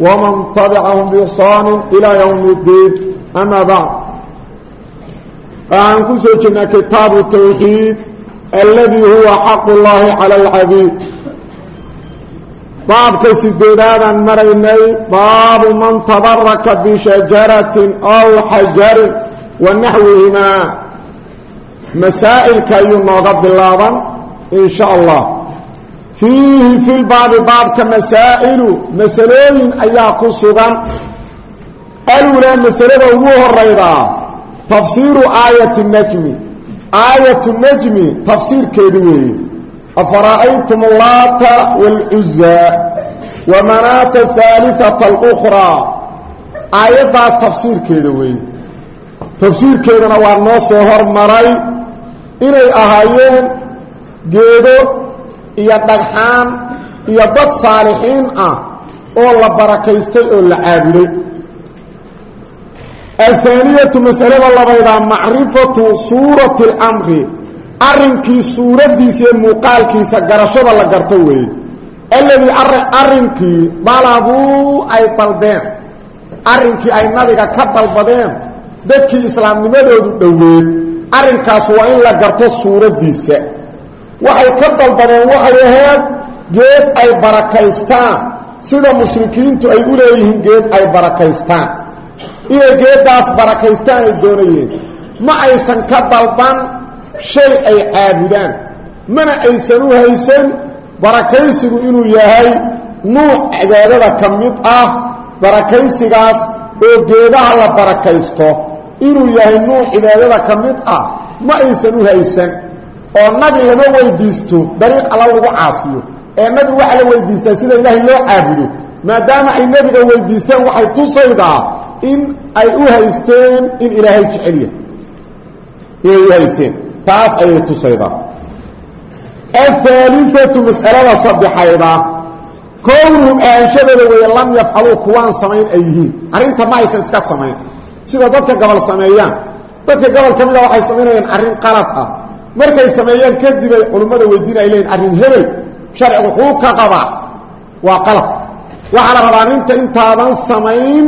ومن تبعهم بإحسان إلى يوم الدين أما بعد فأن كسوجنا كتاب التوحيد الذي هو حق الله على العبيد باب كسدودادا مريني باب من تبرك بشجرة أو حجر ونحوهما مسائل كي نغض اللابا فيه في lbaabi baabka masaa'ilu masalooyin ayaa ku sugan. Alulaa masalada ugu horaydaa tafsiiru aayati najmi. Aayatu najmi tafsiirkeedu weeye afara'aytum allaata waalcuzaa wa manaata haalifata alukhraa aayaddaas tafsiirkeeda weeye tafsiirkeedana waa noo soo hormaray. Inay ahaayeen geedo iyo dhagxaan iyo dad saalixiin ah oo la barakaystay oo la caabuday athaaniyatu masalada labaydaa macrifatu suurati اlamri arrinkii suuraddiisa iyo muuqaalkiisa garashada la garto weeye. Alladii arrinkii dalabuu ay dalbeen. Arrinkii ay nabiga ka dalbadeen. Dadkii islaamnimadoodu dhoweed. Arrinkaas waa in la garto suuraddiisa waxay ka dalbadeen waxay ahayd geed ay barakaystaan. Sida mushrikiintu ay u leeyihiin geed ay barakaystaan. Inay geeddaas barakaystaan ay doonayeen. Ma aysan ka dalban shay ay caabudaan. Mana aysan u haysan barakaysigu inuu yahay nuuc cibaadada ka mid ah barakaysigaas oo geedaha la barakaysto. Inuu yahay nuuc cibaadada ka mid ah ma aysan u haysan oo nabi lama weydiisto dariiq alla lagu caasiyo. Ee nabi waxa la weydiistaa sida ilaahay loo caabudo. Maadaama ay nebiga weydiisteen waxay tusaydaa in ay u haysteen in ilaahay jecelya inay u haysteen. Taas ayay tusaydaa ahaaliatu mas'alada saddexayda kownhum ahanshadooda weeye lam yafcaluu kuwaan samayn ay yihiin. Arrinta ma aysan iska samayn. Sida dadka gobol sameeyaan. Dadka gobol ka mida waxay samaynayaan arrin qalad ah markay sameeyaan kadib ay culummada weydiina ay leeyiin arrin hebel sharcigu kuu ka qabaa. Waa qalab. Waxaa la rabaa ninta intaadan samayn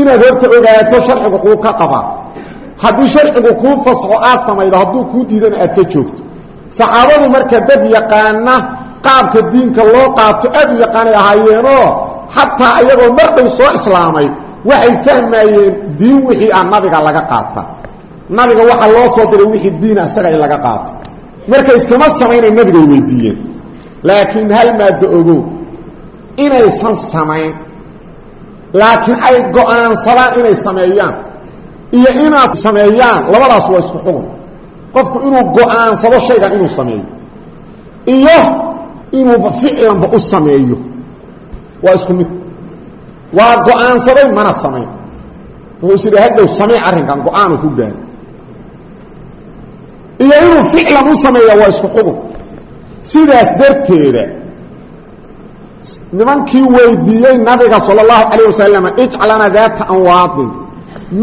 inaad horta ogaato sharcigu kuu ka qabaa. Haddii sharcigu kuu fasxo aad samaydo hadduu kuu diidana aad ka joogto. Saxaabadu marka dad yaqaana qaabka diinka loo qaato aad u yaqaanay ahaayeenoo xataa iyagoo mar dhow soo islaamay waxay fahmayeen diin wixii ah nabiga laga qaata nabiga waxaa loo soo diray wixii diina isaga in laga qaato. Marka iskama samaynay nabigay weydiiyeen. Laakiin hal maaddo ogow. Inaysan samayn. Laakiin ay go'aansadaan inay sameeyaan. Iyo inaad sameeyaan labadaas waa isku xugun qofku inuu go'aansado shaygan inuu sameeyo. Iyo inuu ficlanba u sameeyo. Waa isku mid. Waa go'aansaday mana samayn. Wuxuu is idhi hadhow samey arrinkan go'aanu ku gaari iyo inuu ficlan u sameeya waa isku xugun sidaas darteeda nimankii weydiiyey nabiga sala allahu calayh wasalam ijcalana daata anwaadin.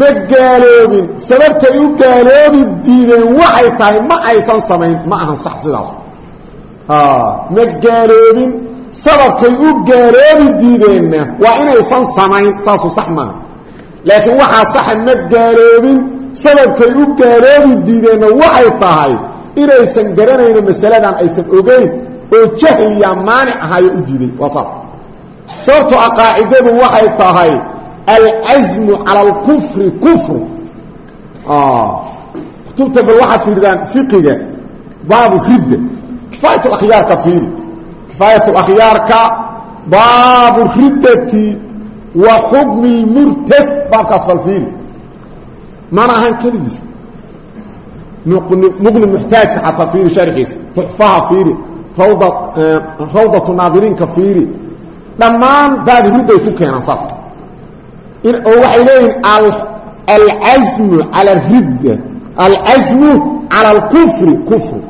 Ma gaaloobin. Sababtay u gaaloobi diideen waxay tahay ma aysan samayn ma ahan sax sidaas. Ma gaaloobin. Sababkay u gaaloobi diideenna waa inaysan samayn saasu sax maaha. Laakiin waxaa saxa ma gaaloobin sababkay u gaaloobi diideenna waxay tahay inaysan garanayno masaladan aysan ogeyn oo jahliya maanic ahaayo u diiday. Waa saas. Sababtoo ah qaacidadu waxay tahay alcasmu cala alkufri kufru. Kutubta bal waxaad fiirdaan fiqiga baabu ridda kifaayat akhyaarka fiiri. Kifaayat akhyaarka baabu riddati wa xukmi lmurtad baabkaas bal fiiri mana ahan keligiis muqni muxtaajka xataa fiiri sharxiisa tuxfaha fiiri rawda rawdatu naadiriinka fiiri dhammaan baadi ridday ku keenaan saas oo waxay leeyihiin alcasmu cala ridda alcasmu cala alkufri kufru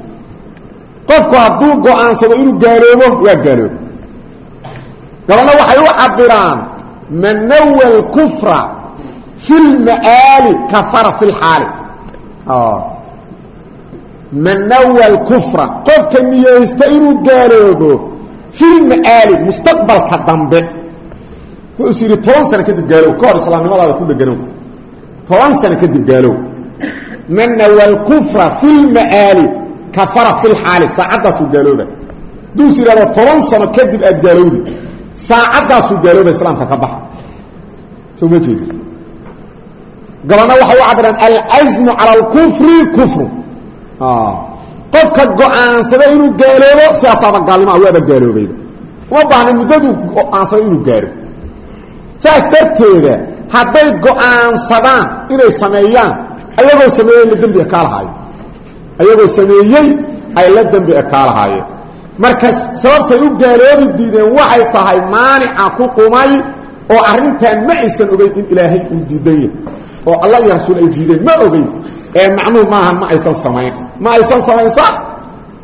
qofku hadduu go'aansado inuu gaaloobo waa gaaloobo gabalna waxay u cabiraan man nawa fi lma'aali kafara fi lxaali man nawa lkufra qofka niyeysta inuu gaaloobo fi lma'aali mustaqbalka dambe. Wuxuus yidhi toban sano kadib gaalow ka hor islaamnimadaada ku dheganow toban sano kadib gaalow man nawa lkufra fi lma'aali kafara fi lxaali saacaddaasuu gaalooba haduus yidhahdo toban sano kadib aad gaalowdi. Saacaddaasuu gaalooba islaamka ka baxa. Soo ma gabalna waxay u cabiraan alcasmu cala alkufri kufru. Qofka go'aansada inuu gaaloobo sidaasaaba gaalnimo waaba gaaloobayba uma baahna muddaduu go'aansada inuu gaaro. Saas darteeda hadday go'aansadaan inay sameeyaan ayagoo sameeyey la dembi kaa lahaayo ayagoo sameeyey ay la dembi kaa lahaayeen marka sababtay u gaaloobi diideen waxay tahay maanica ku qumay oo arrintan ma aysan ogeyn in ilaahay uu diidan yahay oo allah iyo rasuul ay diideen. Ma ogeyn. Ee macnuhu maaha ma aysan samayn. Ma aysan samayn sax?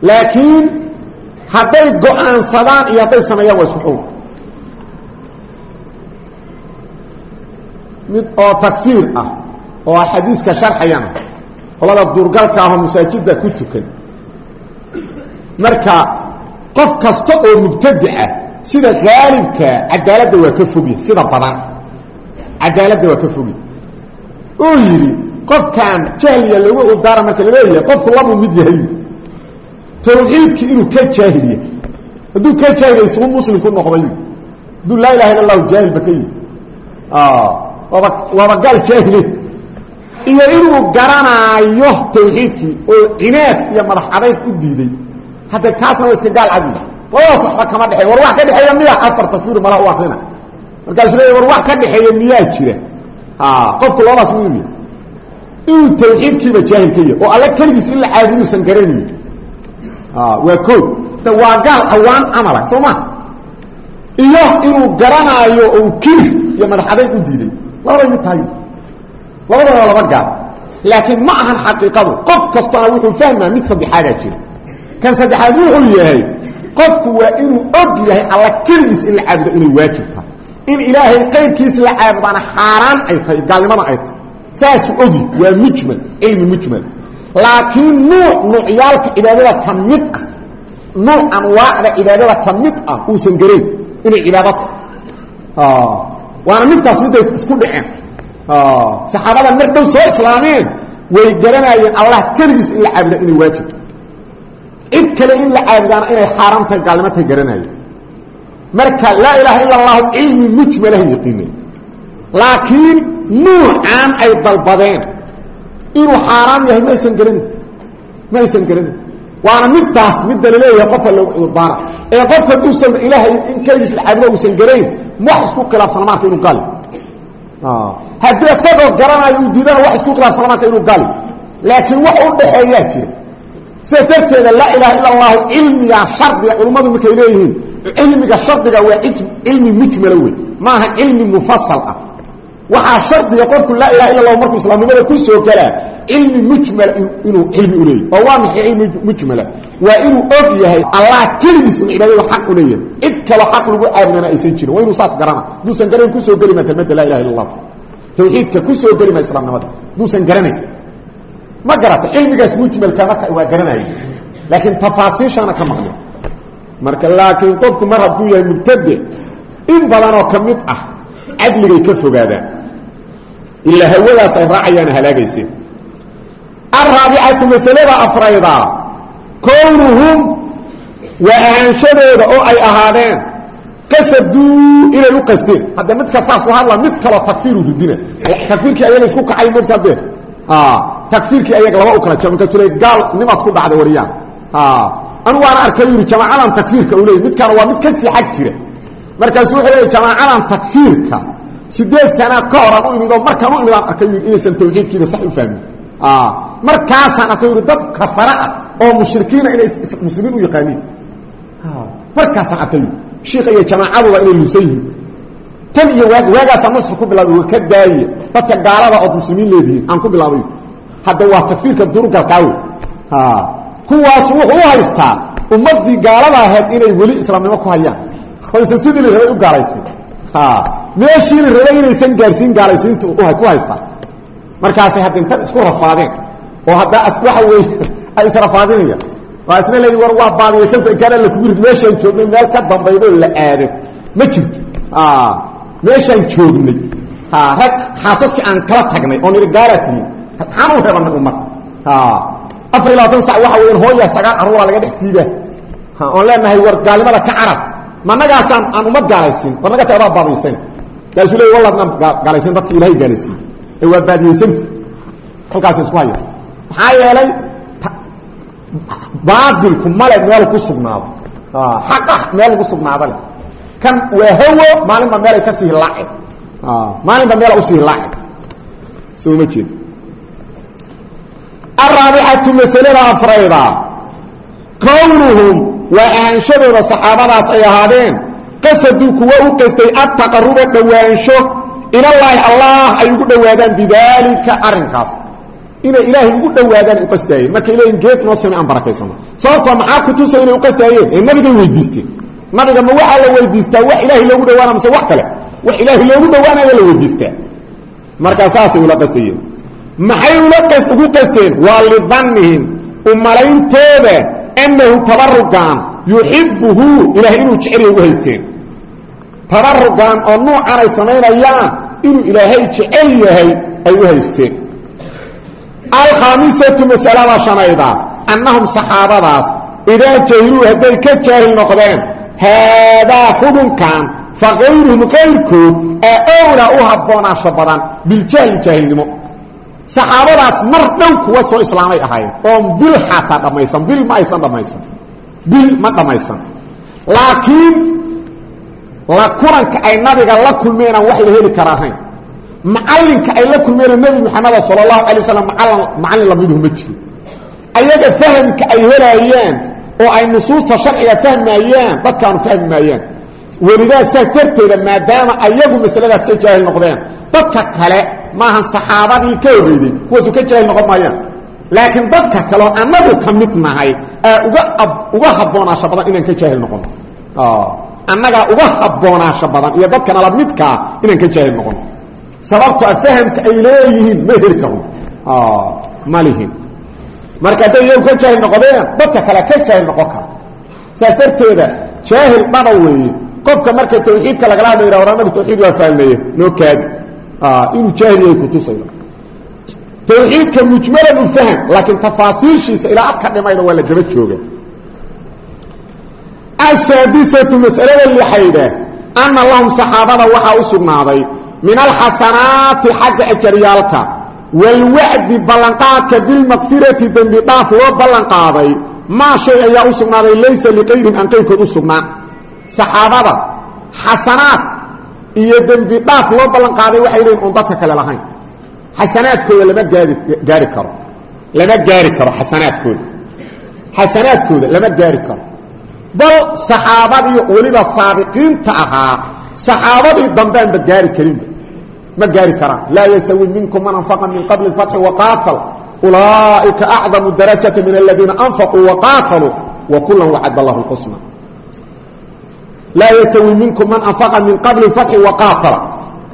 Laakiin hadday go'aansadaan iyo hadday sameeyaan waa isku xug mid oo takfiir ah oo xadiiska sharxayana qolada duurgalka ahoo masaajidda ku tukan. Marka qof kasta oo mubtadica sida haalibkaa cadaaladda waa ka fogya sida badan cadaaladda waa ka fogya uu yidhi qofkaan jahliya lagu udaara marka la leeyahay qofku labuu mid yahay. Tawxiidkii inuu ka jaahil yahay hadduu ka jaahil isugu muslim ku noqday. Hadduu laa ilaha illa allahu jaahilba ka yihi waaba waaba gaal jaahile iyo inuu garanaayo tawxiidkii oo cinaad iyo madax adayg u diiday. Hadda kaasna waa iska gaal cadi labadaas waxba kama dhexeey war wax ka dhexeeya miya afar tafir mala u akrina. Markaasuu leeya war wax ka dhexeeya miyaa jira qofku labadaas miduu yahay inuu tawxiidkiiba jaahil ka yahay oo alla keligiis in la caabuduusan garanayn waa kood waa gaal awaan camala soo ma? Iyo inuu garanaayo oo kibir iyo madax adayg u diiday. Labaday mid tahay. Labadaba laba gaal. Laakiin ma ahan xaqiiqadu. Qof kastana wuxuu fahmaa mid saddexaadaa jira. Kan saddexaad wuxuu yahay qofku waa inuu og yahay alla keligiis in la caabudo inay waajib tahay in ilaahay qayrkiis la caabudana xaaraan ay tahay gaalnimada ay tahay. Saasuu ogi waa mujmal cilmi mujmal. Laakiin nuuc nuucyaalka cibaadada ka mid ah nuuc anwaacda cibaadada ka mid ah uusan garayn inay cibaado tahay waana midtaas midday isku dhaceen. Saxaabada mar dhow soo islaameen way garanaayeen allah keligiis in la caabuda inay waajibta cid in la caabudaana inay xaaraan tahay marka laa ilaaha ila allahu cilmi mujmalaha yaqiineen laakiin nuucaan ay dalbadeen. Inuu xaaraam yahay ma aysan garanin ma aysan garanin waana midtaas midda la leeyahay qofka lagu cudurdaana ee qofka haduusan ilaahay in keligiis la caabudo uusan garayn wax isku khilaafsana marka inuu gali. Haddii isagoo garanayo uu diidana wax isku khilaafsana marka inuu gali. Laakiin wax u dhaxeeyaa jira. Sidaas darteeda laa ilaha illa allahu cilmiga shardiga culummadu markay leeyihiin cilmiga shardiga waa cilmi mujmala wey maaha cilmi mufasal ah. Waxaa shardiga qofku laa ilaha illa allahu markuu islaamnimada ku soo galaa cilmi mujmala inuu cilmi u leeyahy oo waa maxay cilmi mujmala? Waa inuu og yahay allah keligiis in cibaadada xaq u leeyahay. Cid kalo xaq lagu caabudana aysan jirin. Waa inuu saas garana. Haduusan garanayn ku soo geli maa kelmadda laa ilaha illa allah tawxiidka ku soo geli maa islaamnimada. Haduusan garanayn. Ma garata cilmigaas mujmalka marka waa garanaya laakiin tafaasiishana ka maqlin marka laakiin qofku mar hadduu yahay mubtade in badanoo ka mid ah cadligay ka fogaadaan. Ilaa hawadaas ay raacayaan halaagayseen alraabicatu masalada afraydaa kownuhum waa ahaanshadooda oo ay ahaadeen. Qasaduu inay u qasteen hadda midka saas u hadla mid kaloo takfiiru ridina takfiirkii ayaga isku kacay mogta hadee takfiirkii ayaga laba u kala jab markaasuu le ku dhacda wariyaan anu waana arkay yidhi jamaacadan takfiirka u leey midkaan waa mid ka sii xag jira. Markaasuu wuxuu leeya jamaacadan takfiirka sideed sana ka hor aan u imid oo markaan u imid aan arkay yidhi inaysan tawxiidkiiba sax u fahmin. Markaasaan arkay yidhi dad kafara ah oo mushrikiina inay muslimiin u yaqaaniin. Markaasaan arkay yidhi shiika iyo jamaacaduba inay luusan yihiin. Tan iyo waag waagaasaa nasr ku bilaabay ka daaye dadka gaalada ood muslimiin leedihiin aan ku bilaabay. Hadda waa takfiirka durugalkaawe kuwaas wuxuu u haystaa ummadii gaalada ahayd inay weli islaamnimo ku hayaan. Oysan sidii la rabay u gaalaysiin meeshii la rabay inaysan gaarsiin gaalaysiinta ku haystaa markaasay hadda inta isku rafaadeen oo hadda waxa wey ay israfaadinayaan waa isna leeyi war waa baadiyaysanta inkaan alla kugu rid meeshaan joognay meel ka dambaydoo la aado. Ma jirto. Meeshaan joognay. Rag xaasaskii aan kala tagnay oo niri gaalaa tihiin maxaan u rebanay afar iyo labaatan sac waxa weyan hooya sagaal carruuraa laga dhex siibaa oon leenahay war gaalnimada ka carab. Ma nagaasaan aan ummad gaalaysiin war naga ta adaa baadiyaysan kaasuu leey walladnaan gaalaysan dadka ilahay gaalaysiin ee waa baadiyaysanta halkaas isku haya. Maxaa yeelay baadilku male meel ku sugnaado. Xaqa meel lagu sugnaado leh. Kan waa hawo maalinba meelay ka sii laaci maalinba meela u sii laaci soo ma jeed araabicatu masalada afrayda. Kownuhum waa ahaanshadooda saxaabadaas ay ahaadeen. Qasaduu kuwa u qastay adtaqaruba dhowaansho ilallaahi allah ay ugu dhowaadaan bidaalika arrinkaas. Inay ilaahay ugu dhowaadaan u qasdaayeen. Markay leeyiin geed noo same aan barakaysano sababtoo maxaa ku tusay inay u qasdaayeen? Ee nabigay weydiisteen nabiga ma waxaa la weydiistaa wax ilaahay loogu dhawaana mise wax kale? Wax ilaahay loogu dhawaanaya la weydiistaa. Markaa maxay ugu qasteen? Waa lidannihim. U malayntooda annahu tabarugan yuxibuhu ilahay inuu jecelyay u haysteen. Tabarugan oo nuucan ay samaynayaan inuu ilaahay jecel yahay ay u haysteen. Alkhaamisatu masalada shanayda annahum saxaabadaas idaa jahiluu hadday ka jaahil noqdeen haadaa xukunkan fa kayruhum kayrkood aa owlaa u habboonaasho badan biljahli jaahilnimo saxaabadaas mar dhow kuwa soo islaamay ahaayeen. Oon bil xataa dhammaysan bil ma aysan dhammaysan bil ma dhammaysan laakiin la kulanka ay nabiga la kulmeenaan wax la heli kara ahayn. Macalinka ay la kulmeena nebi maxameda sal allahu alay wasalam macallin lamiduhu ma jiro. Ayaga fahamka ay helaayaan oo ay nusuusta sharciga fahmayaan dadkaanu fahmi maayaan welidaa saas darteeda maadaama ayagu masaladaas ka jaahil noqdeen dadka kale maahan saxaabadii ka horreydey kuwaasu ka jaahil noqon maayaan. Laakiin dadka kaleoo annagu ka mid nahay aa uga uga habboonaasho badan inaan ka jaahil noqono annagaa uga habboonaasho badan iyo dadkana la midkaa inaan ka jaahil noqono sababtoa fahamka ay leeyihiin ma heli karno ma lihin. Marka hadday iyagu ka jaahil noqdeen dadka kale ka jaahil noqon kara. Saas darteeda jaahil dhaba weeye. Qofka marka tawxiidka lagala hadla yidhah war anagu tawxiid waa fahmeye noo kaadi inuu jaahil yahay kutusaya tawxiidka mujmalan u fahm laakiin tafaasiishiisa ilaa adka dhimayda waa la daba jooga asaadisatu masalada lixayda ana lahum saxaabada waxaa u sugnaaday min alxasanaati xagga ajaryaalka waalwacdi ballanqaadka bilmaqfirati dembi dhaaf loo ballanqaaday maa shay ayaa u sugnaaday laysa liqayrihim aan qayrkood u sugnaan saxaabada xasanaad iyo dembi dhaaf loo ballanqaaday waxay leeyiin oon dadka kale lahayn. Xasanaadkooda lama gaadi gaari karo. Lama gaari karo xasanaadkooda. Xasanaadkooda lama gaari karo. Bal saxaabadii weliba saabiqiinta ahaa saxaabadii dambeanba gaari karinba ma gaari karaan. Laa yastawi minkum man anfaqa min qabli اfatxi waqaatal ulaaئika acdamu darajata min aladiina anfaquu waqaataluu wakula wacad allahu xusna laa yastawi minkum man anfaqa min qabli اfatxi waqaatala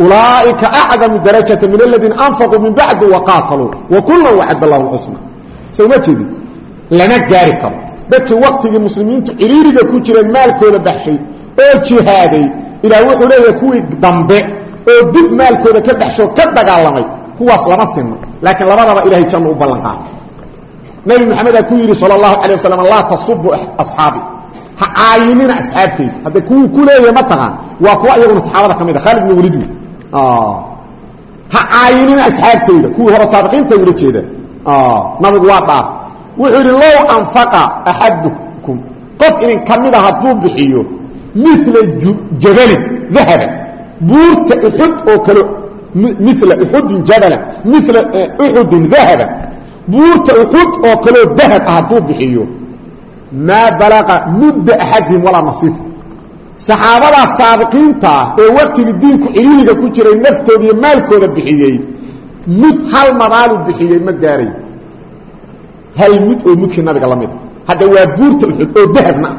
ulaaئika acdamu darajata min aladiina anfaquu min bacdi waqaataluu wakula wacad allahu xusna soo ma jeedi lama gaari karo. Dadkii waktigii muslimiintu ciriiriga ku jireen maalkooda baxshay oo jihaaday ilaah wuxuu leeyahay kuwii dambe oo dib maalkooda ka baxsho ka dagaalamay kuwaas lama sinno laakiin labadaba ilahay jannu u ballanqaaday nebi maxamedaa ku yidhi sala allahu calay wasalam laa tasubu asxaabi ha caayinina asxaabteyda hadda kuwuu ku leeyahay ma taqaan. Waa kuwa iyaguna saxaabada ka mid a khaalid bn walid wey ha caayinina asxaabteyda kuwii hore saabiqiinta ula jeeda. Nabigu waa dhaar wuxuu yidhi low anfaqa axadukum. Qof idin ka mida hadduu bixiyo mila jabalin dahaban. Buurta uxud oo kale mila uxudin jabalan mila uxudin dahaban. Buurta uxud oo kaleo dahab ah hadduu bixiyo maa balaqa mudda axadihim walaa nasiifa saxaabadaa saabiqiinta ah ee waktigii diinku ciriiriga ku jiray naftooda iyo maalkooda bixiyey mud hal madaalu bixiyey ma gaaray. Hal mud oo mudkii nabiga la mida hadda waa buurta uxud oo dahabna.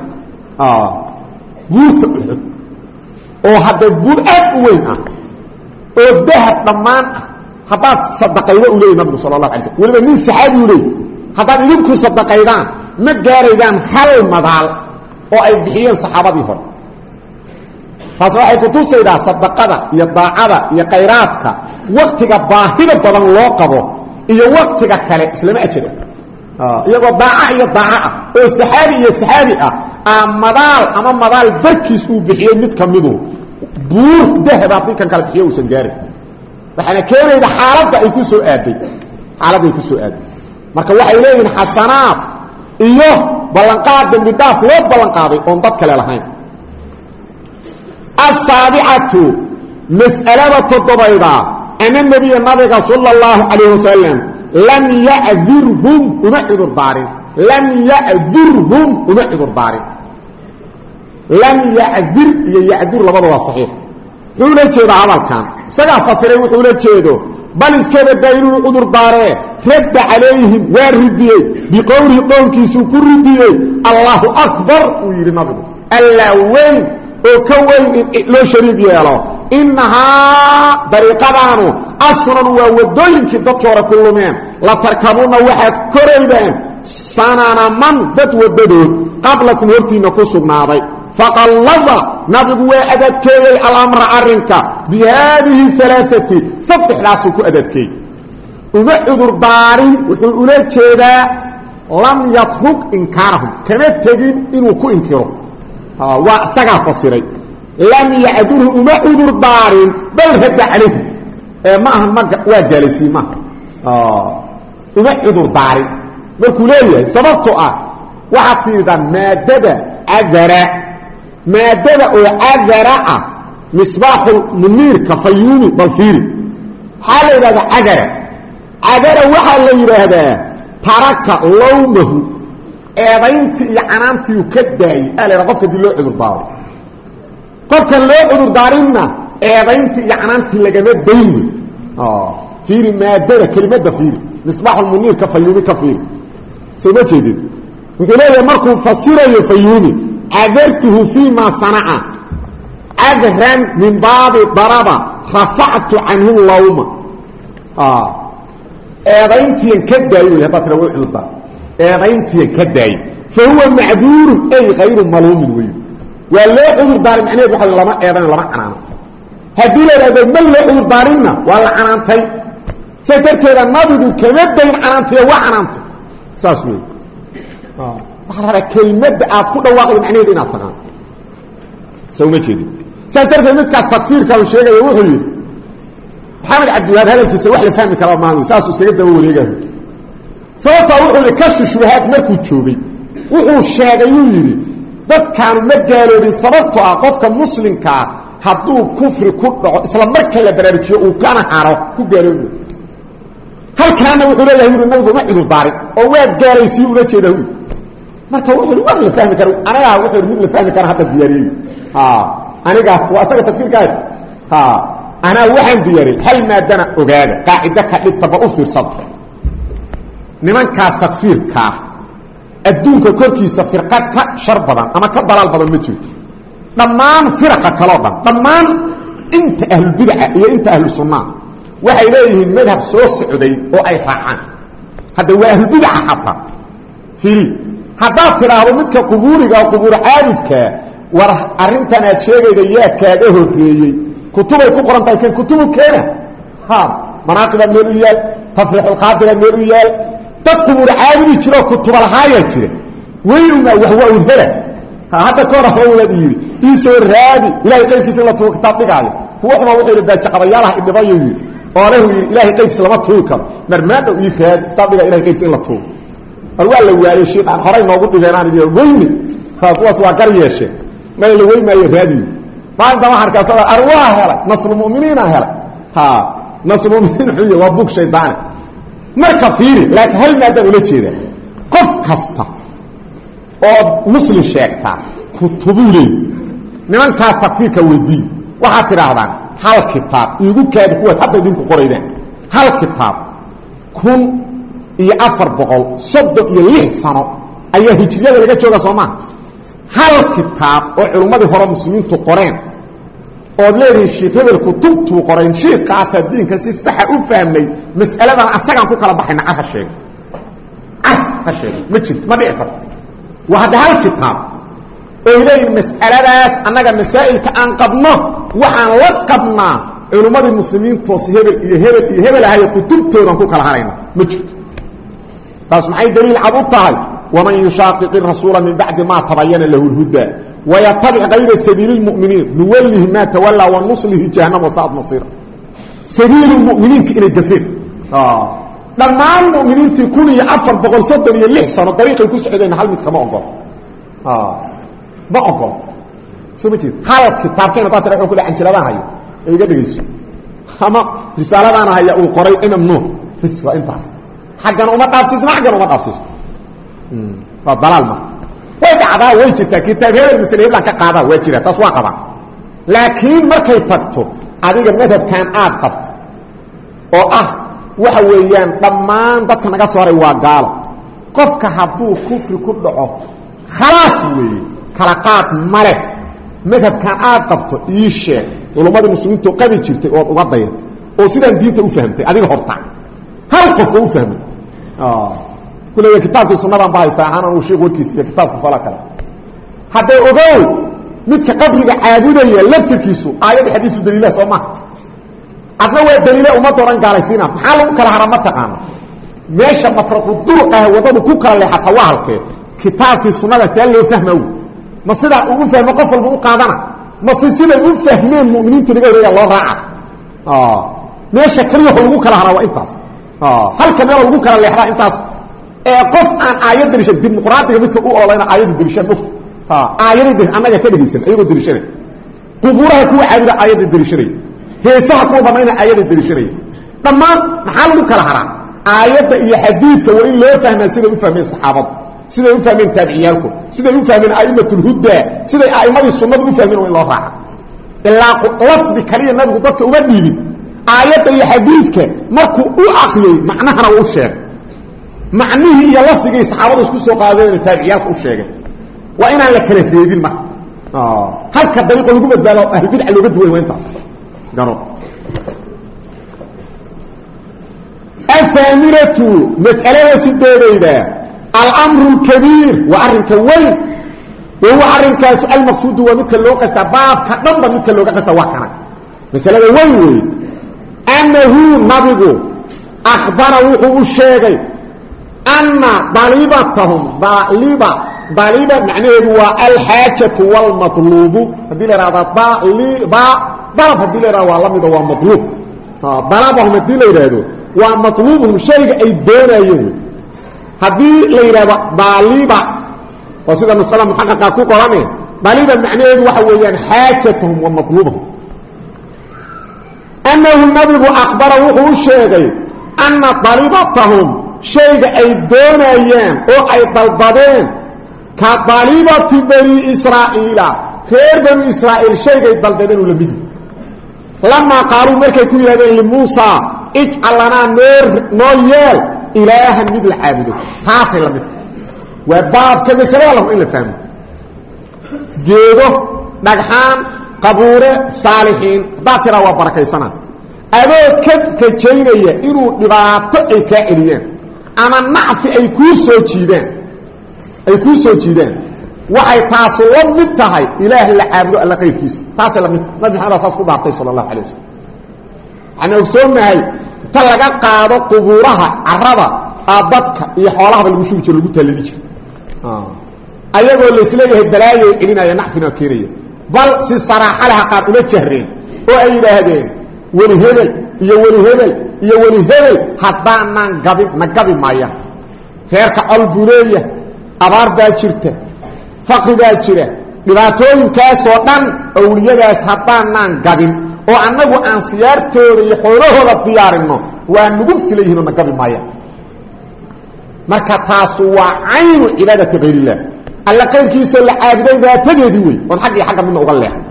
Ah buurta uxud oo hadda buur aad u weyn ah oo dahab dhammaan ah. Haddaad sadaqaydo u leeyay nabigu sala allahu alay slm weliba nin saxaabi u leeyay haddaad idinku sadaqaydaan ma gaaraydaan hal madaal oo ay bixiyeen saxaabadii hore. Taas waxay kutusaydaa sadaqada iyo daacada iyo khayraadka waktiga baahida badan loo qabo iyo waktiga kale islama ajira iyagoo daaca iyo daaco ah oo saxaabi iyo saxaabi ah aa madaal ama madaal barkiis uu bixiyey mid ka midu. Buur dahab haddii kan kale bixiyo uusan gaarin waxaana keenayda xaaladda ay ku soo aaday. Xaaladda ay ku soo aaday marka waxay leeyihiin xasanaad iyo ballanqaad dembi dhaaf loo ballanqaaday oon dad kale lahayn. Asaabicatu mas'alada toddobayda ana nebiya nabiga sala اllahu calayh wasalam lam yadirhum uma cudur daarin lam yacdurhum uma cudur daarin lam yacdir iyo yacdur labada waa saxiix. Wuxuu ula jeedaa hadalkan. Isagaa fasiray wuxuu ula jeedo bal iskabadaa inuu cudur daaree radda calayhim waa ridiyey. Biqowlihi qowlkiisuu ku ridiyey. Allahu akbar uu yidhi nabigu. Allaa weyn oo ka weyn in loo shariig yeelo. Innahaa dariiqadaanu asnan waa waddooyinkii dadkii hore ku lumeen. La tarkabuna waxaad koraydaan sanana dad waddadood. Qablakum hortiinna ku sugnaaday faqallada nabigu waa adadkeeyey alamra arrinka bi haadihi alaaati saddexdaasuu ku adadkeeyey uma cudur daarin wuxuu ula jeedaa lam yatruk inkaarahum kama tegin inuu ku inkiro waa isagaa fasiray lam yacdurhu uma cudur daarin bal radda calayhum ee ma aha ma waa gaalaysiin maaha uma cudur daarin markuu leeyahay sababtoo ah waxaad fiiridaa maadada cadara maadada oo cadara ah misbaaxu muniirka fayuumi bal fiiri. Waxaa la yidhahdaa cadara cadara waxaa la yidhaahdaa taraka lowmahu eedayntii iyo canaantiiu ka daayey. Aa la ydhaha qofka dii loo cudur daaro. Qofkan loo cudur daarinna eedayntii iyo canaantii lagama dayni. Fiiri maadada kelimadda fiiri. Misbaaxulmuniirka fayuumi ka fiiri. Soo ma jeedid wuxuu leeyahay markuu fasirayo fayuumi cadartuhu fii ma sanaca cadran min baabi daraba rafactu canhu lawma eedayntiian ka daayo wey haddaa tira cudurdaar eedayntiian ka daayey fa huwa macduurun ay hayru maluumin wey waa loo cudur daaray macnaheed waa lama eedan lama canaano haddii la ihahdo ma loo cudur daarinna waa la canaantay saas darteeda nabigu kama dayn canaantay waa canaantay saas wey waxaa la rabaa kelmadda aad ku dhawaaqday macnaheeda inaad taqaan sa uma jeedin. Saas darteed midkaas takfiirka u sheegaya wuxuu yidhi maxamed cabdiwahaab hadalkiisa wax la fahmi karaa maaha saasuu iskaga daba wareegayo sababtaa wuxuu yidhi kashu shubahaad markuu joogay. Wuxuu sheegay uu yidhi dadkaanu ma gaaloobin sababtoo ah qofka muslimkaa hadduu kufri ku dhaco isla marka la baraarujiyo uu kana haro ku gaaloobi halkaana wuxuu leeyahay uri nabigu uma cudur daarin oo waa gaalaysii ula jeeda marka wax la fahmi kara anigaa wuxuu mid la fahmi kara hadda diyaariyey. Anigaa waa asaga tafkiirkaay anaa waxaan diyaariyey hal maadana ogaada qaacida ka dhigtaba u fiirsada nimankaas takfiirkaa adduunka korkiisa firqa ka shar badan ama ka dalaal badan ma jirto. Dhammaan firaqa kaloo dhan dhammaan inta ahlulbidaca iyo inta ahlu sunnaa waxay leeyihiin madhab soo socday oo ay raacaan. Hadda waa ahlulbidaca xataa. Fiiri haddaad tidhaahdo midka qubuuriga qubuur caabudkaa war arrintan aad sheegayda yaa kaaga horreeyey. Kutubay ku qoran tahay kutubu keena. Ha manaaqibaad meel u yaal tafriixulqaadiraad meel u yaal. Dad qubuur caabudi jiroo kutuba lahaayaa jira. Weynuma wahwa un hela. Hadda kahor hawlaad yidhi iisoo raadi. Ilahay qaybkiisa in la tugo kitaab dhigaayo. Kuwa xuma wuxuu yidhi baajaqabayaalaha idhibayo yidhi. Oo lehu yidhi ilahay qaybkiisa lama tugi karo. Marmaadhow ii raadi kitaab dhigaa ilahay qaybkiisa in la tugo mar waa la waayey shiik aan horay noogu idhi weyne kuwaas waa gar yeesheen may la weymaayo raadiyo maalinta waxaan arkaasada arwaa helay nasrulmuminiina helay. Ha nasrulmuminiin xuy waa bug shaydaane marka fiiri laakiin hal maadaan ula jeeda qof kasta oo muslim sheegtaa kutubuu leey nimankaas takfiirka weydiiy waxaad tidhaahdaan hal kitaab iigu kaadi kuwaad hadda idinku qoraydaan. Hal kitaab. Kun iyo afar boqol soddon iyo lix sano ayaa hijriyada laga jooga soo maa hal kitaab oo culummadii hore muslimiintu qoreen ood leedihi sheikh hebel kutubtuu qorayn shiikaasaa diinka si saxa u fahmay mas'aladan asagaan ku kala baxayna car ha sheega car ha sheega ma jirto ma dhici hadda hal kitaab oy leeyihiin mas'aladaas annaga masaa'ilka aan qabno waxaan la qabnaa culummadii muslimiintoos hebel iyo hebel iyo hebel ahayo kutubtoodan ku kala harayna. Ma jirto taas maxay daliil cad u tahay? waman yushaaqiqi rasuula min bacdi maa tabayana lahu lhudaa wayatabic kayra sabiili lmuminiin nuwallihi maa tawallaa wanuslihi jahanam wasaad masiira sabiilu muminiinka inay gafeen dhammaan muminiintii kun iyo afar boqol soddon iyo lix sano dariiqay ku socdeenna hal mid kama ogolo ma ogolo soo ma jeed hal kitaabkeen hadaa tira ku anjiladaan hayo. Ee iga ama risaaladaana haya uu qoray imam nuur waa intaas xaggana uma dhaafsiisna xaggana uma dhaafsiisna waa dalaal marka way dhacdaa way jirtaa kitaab hebel masle heblaan ka qaadaa waa jira taas waa qabaa laakiin markay tagto adiga madhabkan aad qabto oo ah waxa weeyaan dhammaan dadka naga soo haray waa gaalo qofka hadduu kufri ku dhaco khalaas weeye kala qaad male madhabkan aad qabto ii sheeg culummadii muslimiinto qabi jirtay ood uga dayatay oo sidaan diinta u kule kitaabkii sunadan ba haystaa ahaan uu sheek warkiisa iyo kitaabka fala kale hadday ogow midka qabriga caabudaya laftirkiisu aayadda xadiisu daliilah soo maha adna waa daliile ummadda odhan gaalaysiina maxaa lagu kala hara ma taqaano meesha mafraqu duruqah waddadu ku kala leexata waa halkee kitaabkii sunada see loo fahma ma sidaa ugu fahmo qof walba u qaadana? Mase siday u fahmeen muminiinta naga horreeya loo raaca? Meesha keliya ho lagu kala haraa waa intaas halka meel lagu kala leexdaa intaas ee qof aan aayad dalisha dimuqraadiga midka u ololayna aayadu dalishaan og aayaday annaga ka dhegaysan ayagoo dalishanay qubuuraha kuwa caabuda aayadda dalishanaya heesaha kuwa banayna aayada dalishanaya dhammaan maxaa lagu kala haraa? Aayadda iyo xadiidka waa in loo fahmaa siday u fahmeen saxaabadu siday u fahmeen taabiciyaalku siday u fahmeen a'imatulhuda siday a'immadii sunnadu u fahmeen waa in loo raaca. Ilaa lafdi kaliya nabigu dadka uma dhiibin aayadda iyo xadiidka markuu u akriyey macnahana u sheegay. Macnihii iyo lafdigay saxaabadu isku soo qaadeen taabiciyaalka u sheegay waa inaan la kala reebin marka. Halka dariiqo lagu badbaado ahlubidca looga duwan waa intaas. Gano. Athaamiratu mas'alada sideedayda almru اkabiir waa arinka weyn. Wahuwa arinkaasu almaqsuudu waa midka loo qastaa baabka dhanba midka looga qasta waa kana masalada weyn weeye annahu nabigu akhbara wuxuu u sheegay anna dalibatahum daliba daliba macnaheedu waa alxaajatu waalmaluubu haddii la ihahda daliba dalab haddii la waa la waa maluub dalabahum haddii la waa matluubuhum shayga ay doonayeen wey haddii daliba oo sida masala ku qorane daliba macnaheedu waxa weeyaan xaajatuhum wa maluubahum annahu nabigu akbara wuxuu u sheegay anna dalibatahum shayga ay doonayaan oo ay dalbadeen ka dalibati bani israa'iila reer bani israa'iil shaygay dalbadeen uu la midi lamaa qaaluu markay ku yidhahdeen limuusa ijcal lanaa noo noo yeel ilaahan mid la caabudo taasay la midta waa baabka masalada lahu in la fahmo geedo dhagxaan qabuure saalixiin haddaad tiraa waa barakaysanaa adoo ka rajaynaya inuu dhibaato ay kaa celiyaan ama nacfi ay kuu soo jiidaan ay kuu soo jiidaan waxay taasu la mid tahay ilaah la caabudo alla qayrkiisa. Taasay la mid nabi maxamed saas ku dhaartay sala allahu alay wasalam waxaan ogsoonahay inta laga qaado qubuuraha carada dadka iyo xoolahaba lagu shugi jiro lagu taaladi jiro ayagoo laisleeyahay balaayoy celinaya nacfina keenaya bal si saraaxa leha qaar uma jahreen oo ay yidhaahdeen weli hebel iyo weli hebel iyo weli hebel haddaanaan gabin na gabi maayaan reerka col buu leeyahay abaar baa jirta faqri baa jira dhibaatooyinkaasoo dhan awliyadaas haddaanaan gabin oo annagu aan siyaartooda iyo xoolahooda diyaarinno waa nagu filayhiinoo na gabi maayaan marka taasu waa caynu cibaadati kayr illah alla qayrkiisoo la caabuday daatadeedii wey oon xagg iyo xagga midna uga leexay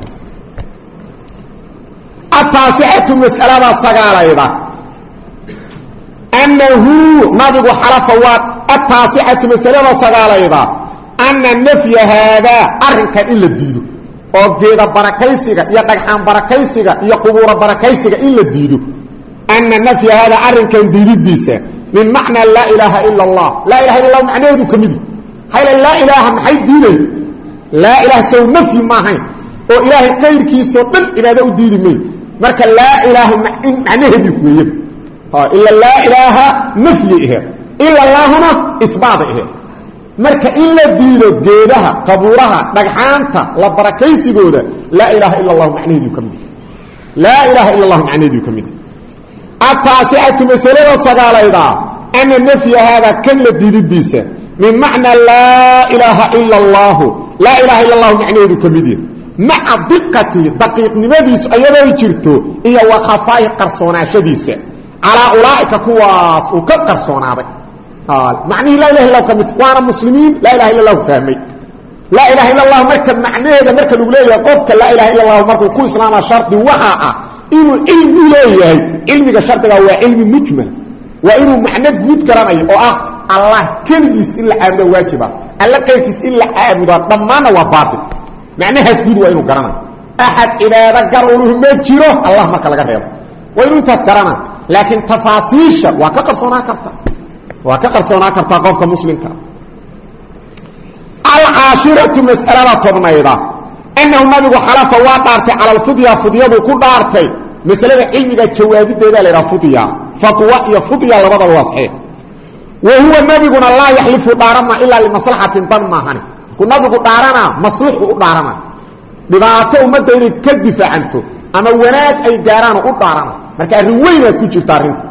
ataasicatu mas'alada sagaalayda. Annahu nabigu xalafa waa ataasicatu masalada sagaalayda anna nafya haadaa arrinkan in la diido. Oo geeda barakaysiga iyo dhagxaan barakaysiga iyo qubuuro barakaysiga in la diido. Anna nafya haadaa arrinkan diididiisa min macnaa laa ilaaha ila allah. Laa ilaha illa allah macnaheedu ka hayla laa ilaaha maxay diiday? Laa ilaha sow nafyi maahayn oo ilaahay qayrkiisoo dhan cibaado u diidi may marka laa ilaaha macnaheedii weeye. Ila laa ilaaha nafyi aheed ila aheed marka in la diido geedaha qabuuraha dhagxaanta la barakaysigooda laa ilaaha ila allahu macnaheediu ka mid laa ilaaha ila allahu macnaheediu ka mid masalada sagaalayda ana nafya haadaa kan la diididiisa min macnaa laa ilaaha ila allahu laa ilaha ila allahu macnaheedu ka mid yahy maca diqati daqiiqnimadiisu ayadoo jirto iyo wa khafaa'i qarsoonaashadiisa calaa ulaa'ika kuwaas uu ka qarsoonaaday macnihii laa ilaha illa ka mid waana muslimiin laa ilaha illa lahu fahmay laa ilaha illa allah marka macnaheeda marka lagu leeyahay qofka laa ilaha illa allahu markuu ku islaama shardi waxaa ah inuu cilmi leeyahay cilmiga shardiga waa cilmi mujmal waa inuu macno guud garanayo oo ah allah keligiis in la caabudo waajiba alla qayrkiis in la caabudaa dhammaanna waa baatil. Macnahaas guud waa inuu garanayo axad cibaado gar uluhu ma jiro allah marka laga reebo. Waa inuu intaas garana. Laakiin tafaasiisha waa ka qarsoonaa karta. Waa ka qarsoonaa kartaa qofka muslimka. Alcaashiratu mas'alada tobnayda annahu nabigu xalafa waa dhaartay cala alfudya fudyadu ku dhaartay. Maslada cilmiga jawaabideeda la ydhaha fudya fatwa iyo fudya labadaba waa saxiix wa huwa nabiguna laa yaxlifu dhaarama ilaa limaslaxatin dan maahani. Markuu nabigu dhaarana maslixu u dhaarana. Dhibaato ummadda inay ka difaacanto ama wanaag ay gaaraan u dhaarana. Marka arrin weynaad ku jirta arrinta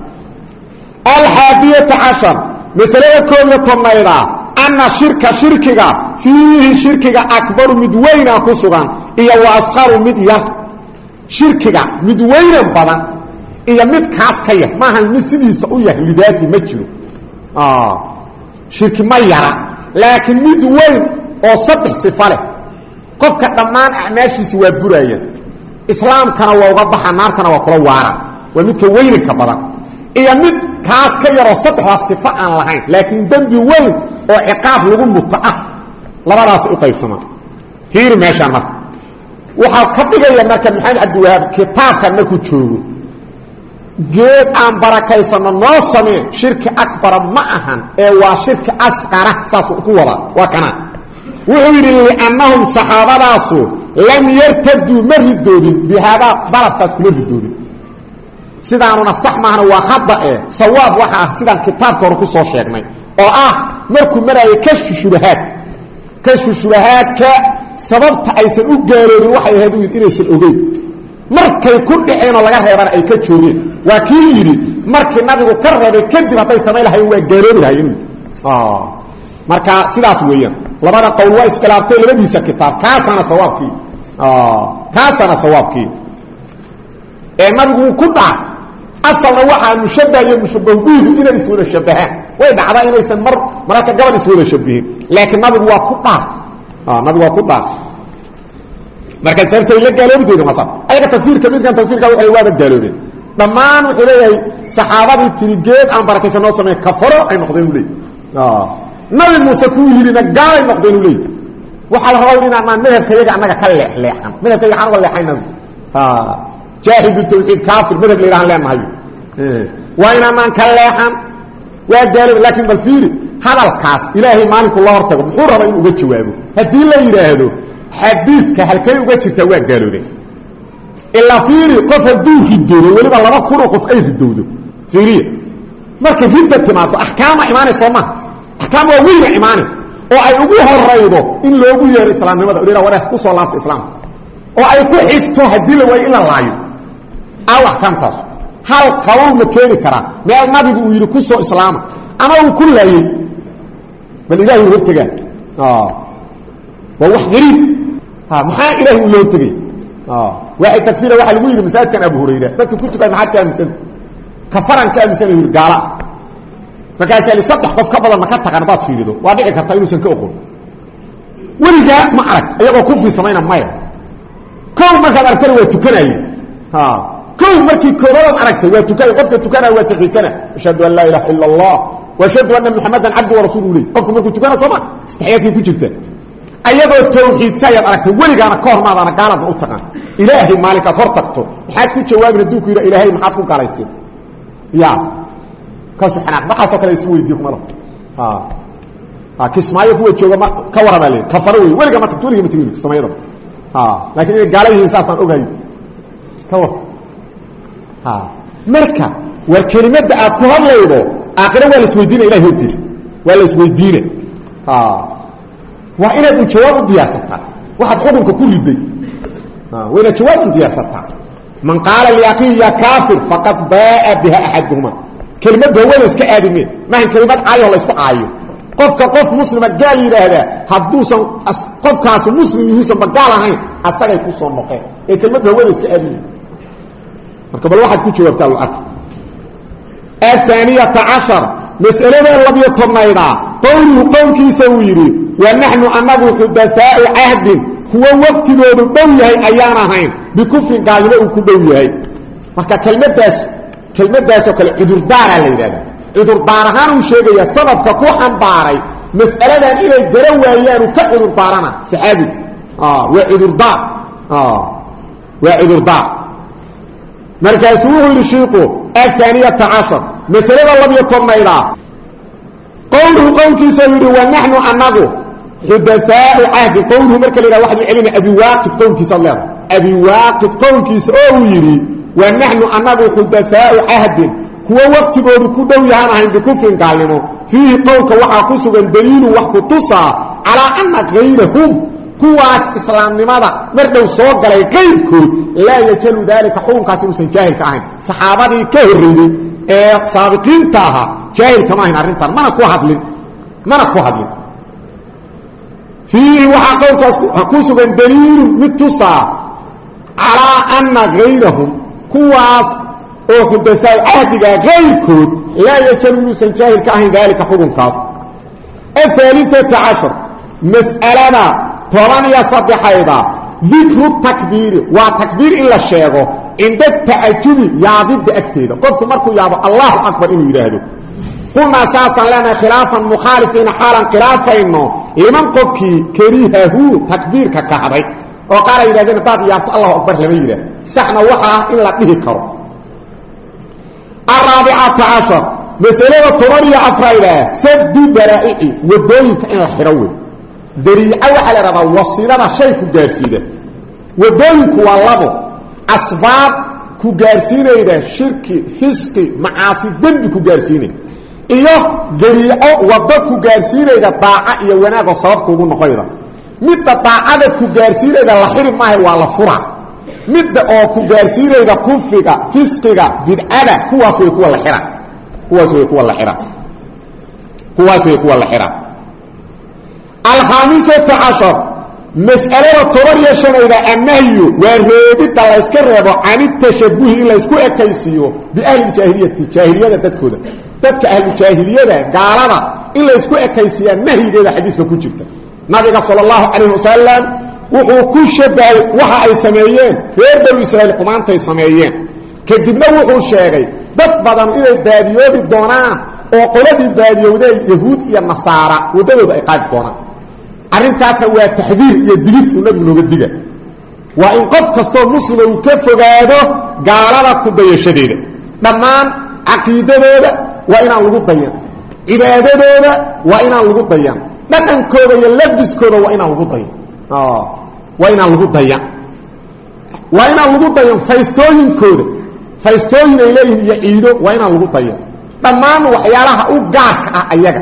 alxaadiyata cashar masalada koob iyo tobnayda anna shirka shirkiga fiihi shirkiga akbaru mid weyna ku sugan iyo wa askaru mid yar. Shirkiga mid weynan badan iyo mid kaas ka yar. Maaha mid sidiisa u yah lidaati ma jiro shirki ma yara laakiin mid weyn oo saddex sifa qofka dhammaan acmaashiisi waa buraya. Islaamkana waa uga baxa naartana waa kula waara. Waa midka weynanka badan. Iyo mid kaas ka yaroo saddexdaas sifo aan lahayn laakiin dembi weyn oo ciqaab lagu muto ah labadaas u qaybsamaa fiiri meeshaan marka. Waxaa ka dhigaya marka maxamed cabdiwahaab kitaabkan markuu joogo geed aan barakaysanno noo samee shirki akbara ma ahan ee waa shirki asqara saasuu ku wadaa waa kana. Wuxuu yidhi liannahum saxaabadaasu lam yartaduu ma ridoodin bihaadaa dalabkaas kuma ridoodin. Sidaanuna sax maahana waa hadda e sawaab waxa ah sidaan kitaabka hore ku soo sheegnay oo ah markuu maraayo kashfu shubahaadka kashfu shubahaadka sababta aysan u gaaloobin waxay ahayd u yidhi inaysan ogeyn markay ku dhaceen oo laga reebana ay ka joogeen. Waa kii yidhi markii nabigu ka reebay kadib hadday samayn lahayen waa gaaloobi lahayen marka sidaas weeyaan. Labada qowl waa iskhilaabtay labadiisa kitaab kaasaana sawaabkii. Kaasaana sawaabkii. Ee nabigu ku dhac asalna waxaa mushabah iyo mushabahubihigu inay iswada shabahaan way dhacdaa inaysan mar mararka gabal iswada shabihin laakiin nabigu waa ku dhaart nabigu waa ku dhaart marka sababtay la gaaloobideeda masa ayaga tafsiirka midkan tafsiirka waxay waada gaaloobeen. Dhammaan wuxuu leeyahay saxaabadii tiri geed aan barakaysan noo sameyn kafaro ay noqdeen u leey. Nabi muuse kuu yidhina gaalay noqdeen u leey. Waxaa la rabaa inaanaan madhabka yaga annaga ka leexleexan. Madhabka yaga anuga leexayna jaahidu tawxiid kaafir madhab la yidhahan leenahay. Waa inaanaan ka leexan. Waa gaaloob laakiin bal fiiri. Hadalkaas ilaahay maalinku la hortago muxuu rabaa inuu uga jawaabo? Haddii la yidhaahdo xadiidka halkay uga jirtaa waa gaaloobeen ilaa fiiri qof hadduu ridoodo weliba laba kunoo qof ay ridowdo fiiriya markay ridda timaado axkaama imaanay soo maha axkaam waa weyna imaanay oo ay ugu horaydo in loogu yeero islaamnimada. O wadaas ku soo laabta islaamka oo ay ku xigto haddii la waayo in la laayo. Aw axkaamtaas. Hal qabow ma keeni karaa meel nabigu uu yidhi ku soo islaama. Ama uu ku laayey bal ilahay hortegaan waa wax gariib maxaa ilahay uu la hortegay waay takfira waaa lagu yidhi masaajidkan abu hurayra. Dadka ku tukay maxaad ka kafaran ka aaminsan yidhi gaala. Markaasaa li saddex qof ka badan ma ka taqan haddaad fiirido. Waa dhici karta inuusan ka oqon. Weligaa ma arag iyagoo kufri samayna maya. Kow markaad aragtana waa tukanaye kow markii koobadaad aragtay waa tukanay qofka tukanaya waa taxiisana ashhadu an laa ilaha ila allah. Washhadu ana muxamadan cabdu warasuulu ley qofku markuu tukana sooma ayagoo tawxiidsayaad aragtay weligaana ka hormaadaana gaalada u taqaan ilaahay maalinkaad hor tagto. Maxaad ku jawaabin hadduu ku yidha ilaahay maxaad ku galaysin ya. Kaasu xanaaq waxaasoo kale isma weydiiyo kuma laha kismaayo kuwa jooga ma ka warramaa le kafaro wey weliga ma tagto weliga ma tegin kismaayada laakiin inay gaala yihiin saasaan ogahay. Ka war. Marka war kelimadda aad ku hadlaydo aakhiro waa la isweydiina ilahay hortiisa. Waa la isweydiina waa inaad un jawaab u diyaarsataa. Waxaad xukunka ku riday. Waa inaad jawaab u diyaarsataa. Man qaala liakhihi ya kaafir faqad baaa biha axaduhuma kelimad hawada iska aadime. Maahan kelimad caayo la isku caayo. Qofka qof muslima gaal yidhaahdaa hadduusan qofkaasu muslim yuhuusanba gaal ahayn asagay ku soo noqeen. Ee kelimad hawada iska aadime. Marka bal waxaad ku jawaabtaa arka ahaaniyata cashar mas'alada labiyo tobnaydaa qowluhu qowlkiisa uu yidhi wa naxnu anagu xudahaau cahdin kuwo waqtigoodu dhow yahay ayaan ahayn. Bikufrin gaalnimo uu ku dhow yahay. Marka kelmadaas kelmadaasoo kale cudurdaaraa la yidhahda cudurdaar ahaan uu sheegaya sababka ku xambaaray mas'aladan inay gara waayaanu ka cudurdaarana saxaabigu waa cudurdaar waa cudurdaar markaasuu wuxuu yidhi shiiku ahaaniyata cashar masalada labiyo tobnaydaa. Qowluhu qowlkiisa yidhi wa naxnu anagu xudahaau cahdi qowluhu marka la yidhah waxaad u celina abiwaaqid qowlkiisaad leedahay abiwaaqid qowlkiisa oo uu yidhi wa naxnu anagu xudahaau cahdin kuwo waqtigoodu ku dhow yahaan ahayn bikufrin gaalnimo. Fiihi qowlka waxaa ku sugan daliilu wax ku tusaa calaa ana kayrahum kuwaas islaamnimada mar dhow soo galay kayrkood laa yajalu daalika xukunkaas inuusan jaahilka ahayn. Saxaabadii ka horreeyey ee saabiqiinta ahaa jaahilkama ahayn arrintan. Mana ku hadlin ku hadlin fiihi waxaa qowlkaas ku sugan daliilun mid tusaa calaa ana kayrahum kuwaas oo xudasaa cahdiga kayrkood laa yajalu inuusan jaahil ka ahayn daalika xukunkaas ahaaliata cashar mas'alada toban iyo saddexayda dikru takbiiri waa takbiir in la sheego cinda tacajubi yaabidda agteeda qofku markuu yaabo allahu akbar inuu yidhaahdo qulnaa saasaan leenahay khilaafan mukhaalifiina xaalan khilaafayno liman qofkii karihahu takbiirka kahday oo qaara yidhahdeen haddaad yaabto allahu akbar lama yidhaah saxna waxa ah in la dhihi karo araabicata cashar masalada toban iyo afrayda sadu daraa'ici waddooyinka in la xidho wey dariico waxaa la idhahdaa wasiilada shay ku gaarsiida wadooyinku waa labo asbaab iyo dariico waddo ku gaarsiinayda daaca iyo wanaagoo sababkuugu noqoyda. Midda daacada ku gaarsiinayda la xiri maaha waa la fura. Midda oo ku gaarsiinayda kufriga fisqiga bidcada kuwaas way kuwa la xira kuwaas way kuwa la xira kuwaas way kuwa la xira alkhaamisata cashar mas'alada toban iyo shanayda annahyu waa reebidda layska reebo canitashabuhi in laysku ekaysiiyo biahlijaahiliyati jaahiliyada dadkooda dadka ahlujaahiliyada gaalada in laysku ekaysiiyaa nahyigeeda xadiiska ku jirta. Nabiga sal اllahu calayh wasalam wuxuu ku shabahay waxa ay sameeyeen reer banu israiil xumaantay sameeyeen. Kadibna wuxuu sheegay dad badan inay baadiyoobi doonaan oo qoladii baadiyowday yahuud iyo nasaara waddadooda ay qaadi doonaan. Arrintaasna waa taxdiir iyo digid uu nabigu nooga diga. Waa in qof kastoo muslima uu ka fogaado gaalada ku dayashadeeda. Dhammaan caqiidadooda waa inaan lagu dayan. Cibaadadooda waa inaan lagu dayan. Dhaqankooda iyo labiskooda waa inaan lagu dayan. Waa inaan lagu dayan. Waa inaan lagu dayan faystooyinkooda. Faystooyin ay leeyihiin iyo ciido waa inaan lagu dayan. Dhammaan waxyaalaha u gaarka ah ayaga.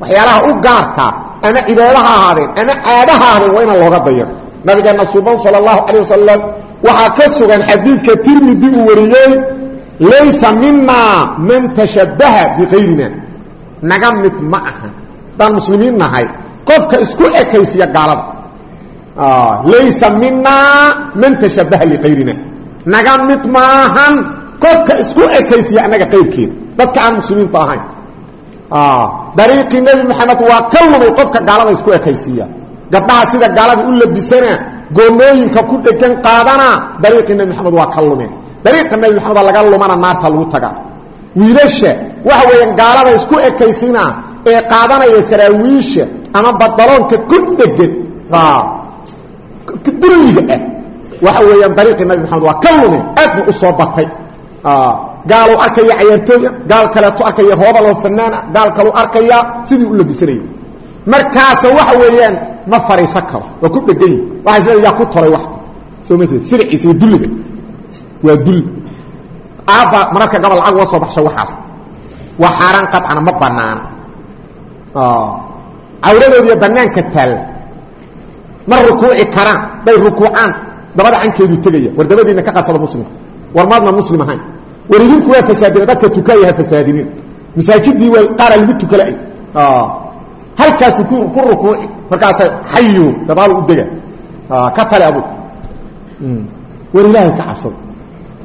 Waxyaalaha u gaarkaa ah, ama cibaado ahaadeen ama caado ahaadeen waa inaan looga dayan. Nabigeenna suuban sal allahu calay wasalam waxaa ka sugan xadiidka tirmidi uu wariyey laysa minaa man tashabaha bikayrina naga mid ma aha daan muslimiin nahay qofka isku ekaysiya gaalada laysa minaa man tashabaha likayrina naga mid maahan qofka isku ekaysiya annaga qayrkeeda dadka aan muslimiinta ahayn dariiqii nebi maxamed waa ka lumay qofka gaalada isku ekaysiiya gabdhaha sida gaalada u labisanaa goomooyinka ku dhegan qaadanaa dariiqii nebi maxamed waa ka lumeen dariiqa nebi maxamed laga lumana naarta lagu tagaa wiilasha waxa weeyaan gaalada isku ekaysina ee qaadanaya saraawiisha ama badaloonka ku dhegan duriyiga ah. Waxa weeyaan dariiqii nabi maxamed waa ka lumeen aad bu u soo batay. Gaalu arkaya cayaartooya gaal kaleeto arkaya hoobal oo fanaana gaal kalu arkaya sidii u labisanayay markaasa waxa weeyaan ma fariisan karo waa ku dhegan yihi waxa isleeda yaa ku toray wax. Soo ma jeed sirciisa iyo dulliga waa dulli aabba mararka gabal lacag uga soo baxsho waxaas. Waa xaaraan qadcana ma banaana cawradoodiiyo banaanka taalla ma rukuuci karaan day rukuucaan. Dabada cankeedu tegaya war dabadiina ka qarsada muslimka. War maadna muslim ahayn. War idinku waa fasaadina dadka tukaya ha fasaadinin masaajidii waa qaara lagu tukala halkaasu ku rukuuci markaasa xayo gadaal u dega. Tale ilaahay ka cabsado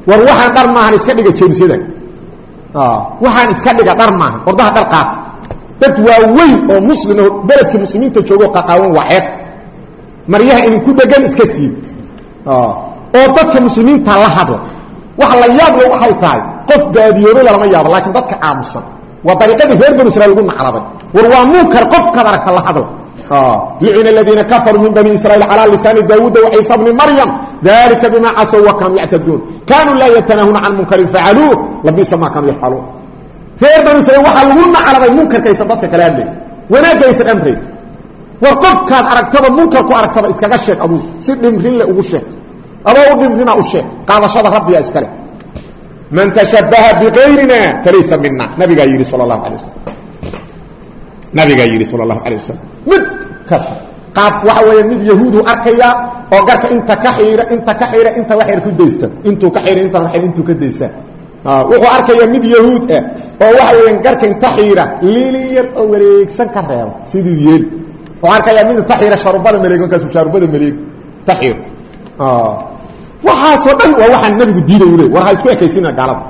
war waxaan dhar maahan iska dhiga jeemsyada waxaan iska dhiga dhar maahan ordaha dhar qaata dad waaweyn oo muslim oo beledka muslimiinta joogo qaqaawan waa maryaha idinku dhegan iska siiib oo dadka muslimiinta la hadla waxa la yaabla waxay tahay qof baadiyoobay lalama yaabo laakiin dadka aamusan. Waa dariiqadii reer banu israil lagu nacladay. War waa munkar qofkaad aragta la hadla lucina aladiina kafaruu min bani israiil calى lisaani daawuuda waciisa bni maryam dalika bima casow wa kaanuu yactaduun kaanuu laa yatanahuna can munkarin facaluuh labisa ma kaanuu yafcaluun reer banu israiil waxaa lagu nacladay munkarkaysan dadka kala hadlay wanaagaysan amray war qofkaad aragtaba munkarku aragtaba iskaga sheeg aduu si dhimrinle ugu sheeg adoo u dhimrina u sheeg qaadashada rabbiga iskale man tashabaha bigayrina falaysa mina nabigaa yidhi sal اlahu alay wasalam nabigaa yidhi sal اlahu wasalam mid kasta qaab waxa weeye mid yahuudu arkaya oo garka inta ka xiira inta ka xiira inta wax yar ku daysta. Intuu ka xiira inta wax intuu ka daysa wuxuu arkaya mid yahuud ah oo waxa weeyaan garka inta xiira liili yar oo wareegsan ka reebo. Sidii yeeli. Wuxuu arkaya mid inta xiira sharubada maleeg markaasuu shaarubada maleeg ta xiiro waxaasoo dhan waa waxaan nabigu diiday u isku ekaysiina gaalada.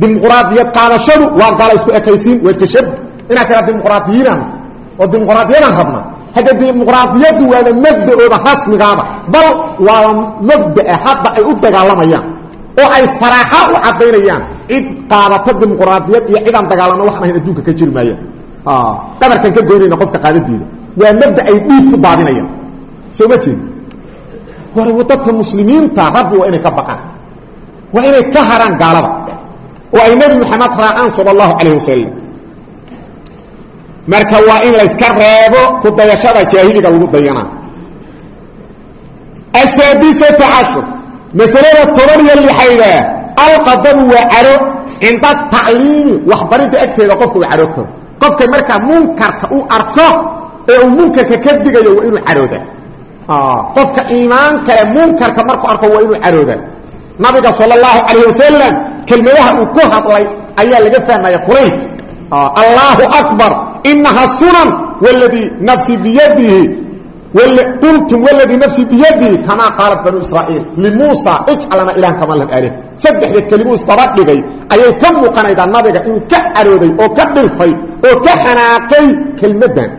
Dimuqraadiyad qaadashadu waa gaala isku ekaysiin waa tashabu inaad tiraa dimuqraadiyiinaan oo dimuqraadiyadaan rabna. Hadda dimuqraadiyaddu waaba mabda'ooda rasmigaaba bal waaba mabda'a hadda ay u dagaalamayaan oo ay saraaxa u caddaynayaan. Cid qaadata dimuqraadiyad iyo cidaan dagaalamno waxaan ahayn adduunka ka jiri maayaan dhabarkan ka goynayna qofka qaadadiida. Waa mabda ay dhiig ku daadinayaan soo ma jeedi war dadka muslimiinta rabbi waa inay ka baqaan. Waa inay ka haraan gaalada. Oo ay nebi moxamed raacaan sala allahu calayh wasalam marka waa in layska reebo ku dayashada jaahiliga lagu dayanaa asaadisata cashur masalada toban iyo lixayda alqadabu waa caro cinda tacliimi waxbaridda agteeda qofka uu caro karo. Qofka markaa munkarka u arko ee uu munkarka ka digayo waa inuu carooda. Qofka iimaan kale munkarka markuu arko waa inuu carooda. Nabiga sal اlahu calayh wasalam kelmadaha uu ku hadlay ayaa laga fahmaya quraynka allahu akbar inaha sunan wladii nafsi biyadihi qultum wladii nafsi biyadihi kamaa qaalat banu israa'iil limuusa ijcalana ilahan kama lam alih saddexda kelimuu isdaba dhigay ayay ka muuqanaydaa nabiga inuu ka carooday oo ka dhilfay oo ka xanaaqay kelmaddan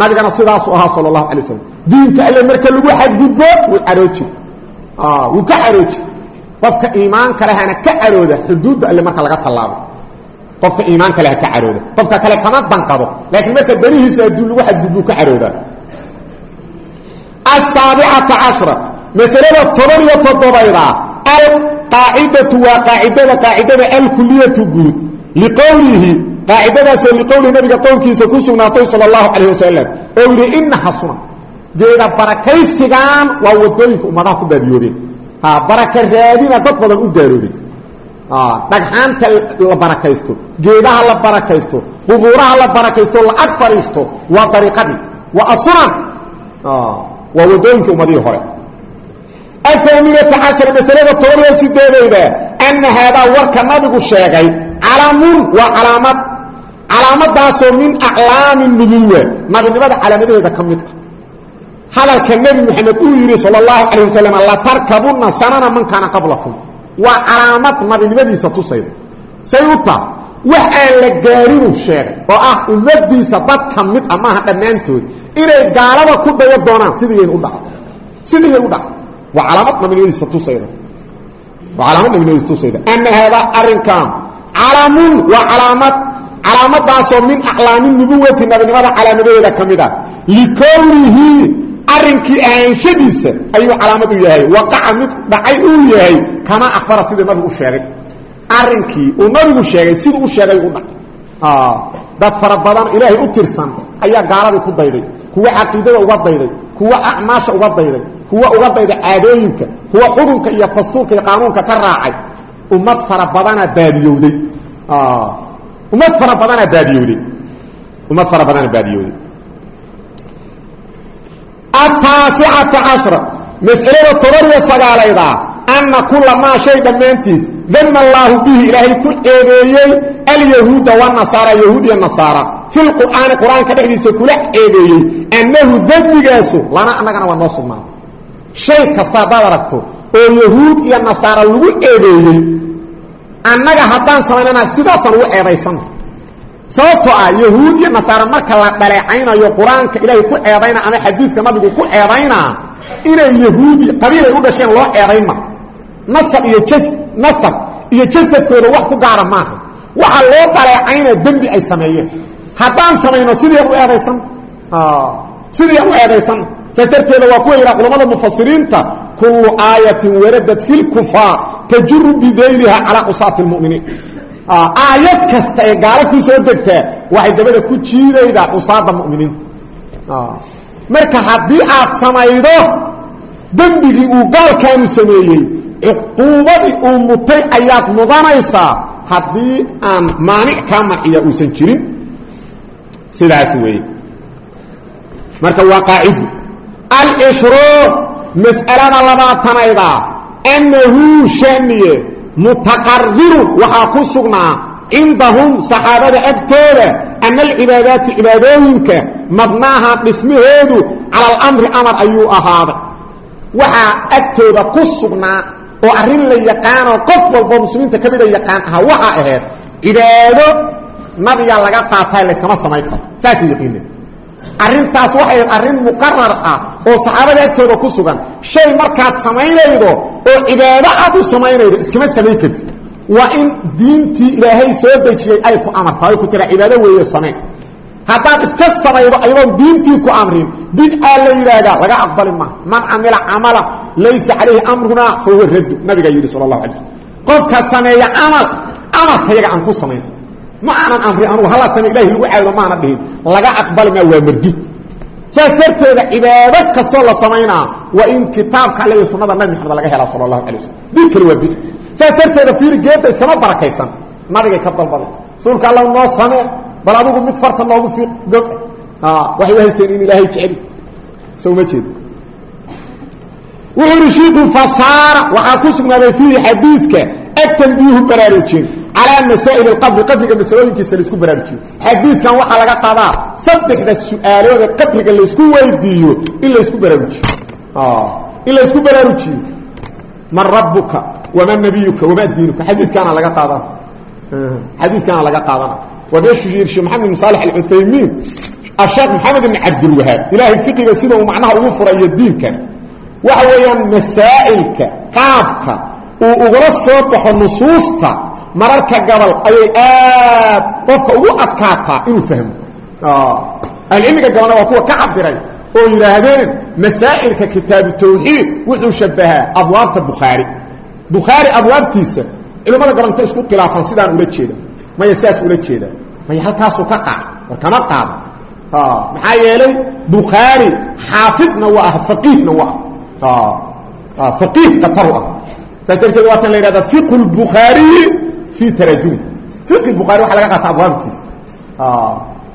nabigana sidaasuu ahaa sal اlahu alay waslam diinka alle marka lagu xadgudbo wuu carooji wuu ka carooji qofka iimaanka lehana ka carooda xuduudda alle marka laga tallaabo qofka iimaanka leh ka carooda qofka kale kama danqado laakiin marka danihiisa adduun lagu xadgudbuu ka caroodaa. Asaabicata cashra. Masalada toban iyo toddobayda alqaacidatu waa qaacidada qaacidada alkuliyatu guud. Liqowlihi qaacidadaasoo liqowlihi nabiga qowlkiisa ku sugnaatay sal اlahu calayh wasalam oo yidhi inaha sunan barakaysigan waa waddooyinka ummadaha ku baadiyoobeen baraka raadina dad badan u gaaroobeen dhagxaanta la barakaysto geedaha la barakaysto qubuuraha la barakaysto la ag fadhiisto waa dariiqadii waa asunan waa waddooyinka ummadihii hore. Athaaminata cashar masalada toban iyo sideedayda ana haadaa warka nabigu sheegay calaamun waa calaamad. Calaamadaasoo min aclaami nubuwa nabinimada calaamadaheeda ka mid ah. Hadalka nebi moxamed uu yidhi sal اlahu calayh wasalam latarkabunna sanana man kaana qablakum waa calaamad nabinimadiisa tusayda say u taha wax aan la gaarinuu sheegay oo ah ummadiisa dad ka mid a maaha dhammaantood inay gaalada ku dayo doonaan sidiiyan u dhaco. Sidiiyan u dhaco. Waa calaamad nabinimadiisa tusayda. Waa calaamad nabinimadiisa tusayda. Ana haadaa arrinkan calamun waa calaamad calaamadaasoo min aclaami nubuwati nabinimada calaamadaheeda ka mid ah. Likownihi arrinkii ahaanshadiisa ayuu calaamad u yahay. Waqaca mid dhacay uu yahay kama akbara sidii nabigu sheegay. Arrinkii uu nabigu sheegay siduu u sheegay u dhacay. Dad fara badan ilaahay u tirsan ayaa gaaladii ku dayday. Kuwa caqiidada uga dayday kuwa acmaasha uga dayday kuwa uga dayday caadooyinka kuwa xukunka iyo dastuurka iyo qaanuunka ka raacay. Ummad fara badanaa baadiyowday. Ummad fara badanaa baadiyowday. Ummad fara badanaa baadiyowday ataasicata cashra mas'alada toban iyo sagaalaydaa anna kula maa shay dhammaantiis dama allaahu bihi ilaahay ku ceebeeyey alyahuuda wanasaara yahuud iyo nasaara. Fi lqur'aani qur'aanka dhexdiisa kula ceebeeyey annahu dembigaasu lana annagana waa noo sugnaa shay kasta haddaad aragto oo yahuud iyo nasaara lagu ceebeeyey annaga haddaan samaynana sidaasaan ugu ceebaysanna sababtoo ah yahuud iyo nasaara marka la dhaleecaynayo qur'aanka ilaahay ku ceebayna ama xadiidka nabigu ku ceebaynaa inay yahuudi qabiilay u dhasheen loo ceebayma nasab iyo jas nasab iyo jasadkooda wax ku gaara maaha. Waxaa loo dhaleecaynaa dembi ay sameeyeen. Haddaan samayno sidii u eedaysan? Sidii u eedaysan? Saas darteeda waa kuwa yidhaha culamada mufasiriinta kullu aayatin waradat fi lkufaar tajuru bidayliha calaa qusaati lmuminiin aayad kasta ee gaalo ku soo degtaa waxay dabada ku jiidaydaa cusaada muminiinta. Marka haddii aad samaydo dembigii uu gaalkaanu sameeyey cuquubadii uu mutay ayaad mudanaysaa haddii aan maanic kaa manciya uusan jirin. Sidaas weeye. Marka waa qaacidu alcishruun mas'alada labaatanayda annahu shaniye mutaqarirun waxaa ku sugnaa cindahum saxaabada agtooda ana alcibaadaati cibaadooyinka mabnaaha dhismaheedu cala alamri amar ayuu ahaaday waxaa agtooda ku sugnaa oo arrin la yaqaanoo qof walbo muslimiinta ka mida yaqaan ahaa waxaa ahayd cibaado nabiga laga qaataa layskama samayn karo. Saasay yaqiineen arrintaas waxay ahayd arrin muqarar ah oo saxaabada agtooda ku sugan. Shay markaad samaynaydo oo cibaado aad u samaynaydo iskama samayn kartid waa in diintii ilaahay soo dejiyey ay ku amarta ay ku tira cibaado weeye samayn haddaad iska samaydo ayadoon diintii ku amrin bidcaa la yidhaahdaa laga aqbali maa man camila camala laysa calayhi amrunaa fa huwa raddu nabigaa yidhi sala allahu alay qofka sameeya camal amarka yaga aan ku samayn. Ma aanan amrin anugu hala same ilahi lagu caabudo maana dhihin. Laga aqbali maa waa mardud saas darteeda cibaado kastoo la samaynaa waa in kitaabka alle iyo nabi maxamed laga helaa sala allahu alay waslm waa bid saas darteeda fiiri geedda iskama barakaysan. Nabigay ka dalbaday rasuulka alla noo samee bal mid farta noogu fiiq go waxay u haysteen in ilaahay jeceli so uma jeedo. Wuxuu ihi shiiku fasaara. Ku sugnaaday fiihi xadiidka atanbiihu baraarujin calaa masaa'il alqabri qabriga masalooyinkiisa la isku baraarujiyo xadiidkan waxaa laga qadaa saddexda su'aalooda qabriga laysku weydiiyo in laysku baraarujiyo in laysku baraarujiyo man rabuka waman nabiyuka wamaa diinuka. Xadiikaana laga qaadana xadiidkaana laga qaadana waa meeshuu sheekh maxamed bin saalex alcuthaymiin asheekh maxamed ibn cabdilwahaab ilaahay fiqiga sida uu macnaha ugu furayo diinkan waxa weeyaan masaa'ilka qaabka uu ugula soo baxo nusuusta mararka gabal ayay aad qofka ugu adkaataa inuu fahmo. Ahlucilmiga gabalna waa kuwa ka cabiray oo yidhaahdeen masaa'ilka kitaabu tawxiid wuxuu shabahaa abwaabta bukhaari. Bukhaari abwaabtiisa culimmada gabalta isku khilaafan sidaan ula jeeda maya sidaas ula jeeda maya halkaasuu ka qaad war kama qaado maxaa yeelay bukhaari xaafidna waa ah faqiihna waa ah. Faqiih qataru ah saas darteed waatan la yidhahda fiqhu lbukhaariyi fii taraajumi fiqhi bukhaari waxa laga qaata abwaabtiisa.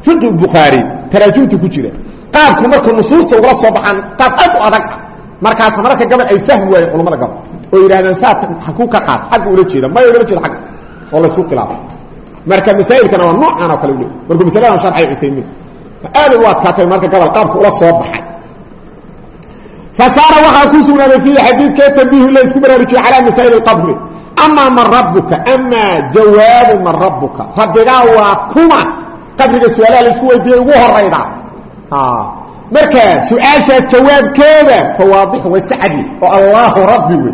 Fiqhi bukhaari taraajumta ku jira. Qaabku markuu nusuusta ugala soo baxaan qaab aad u adag ah. Markaas mararka gabal ay fahmi waayeen culamada gabal oo yidhahdeen saa hakuu ka qaad xagga ula jeeda maya ulama jeeda agga oo laysku khilaafo. Marka masaa'ilkana waa noocan oo kale ule markuu masaladan sharxay cuthaymiin aaday u adkaatay marka gabal qaabka ula soo baxay fasaara waxaa ku sugnaaday fiihi xadiidkee tambiihu la isku baraarujiyo calaa masaa'il alqabri amaa man rabbuka amaa jawaabu man rabbuka rabbigaa waa kuma qabriga su'aalaha la isku weydiiyey ugu horayda marka su'aashaas jawaabkeeda fawaadixu waa iska cadi oo allaahu rabbi wey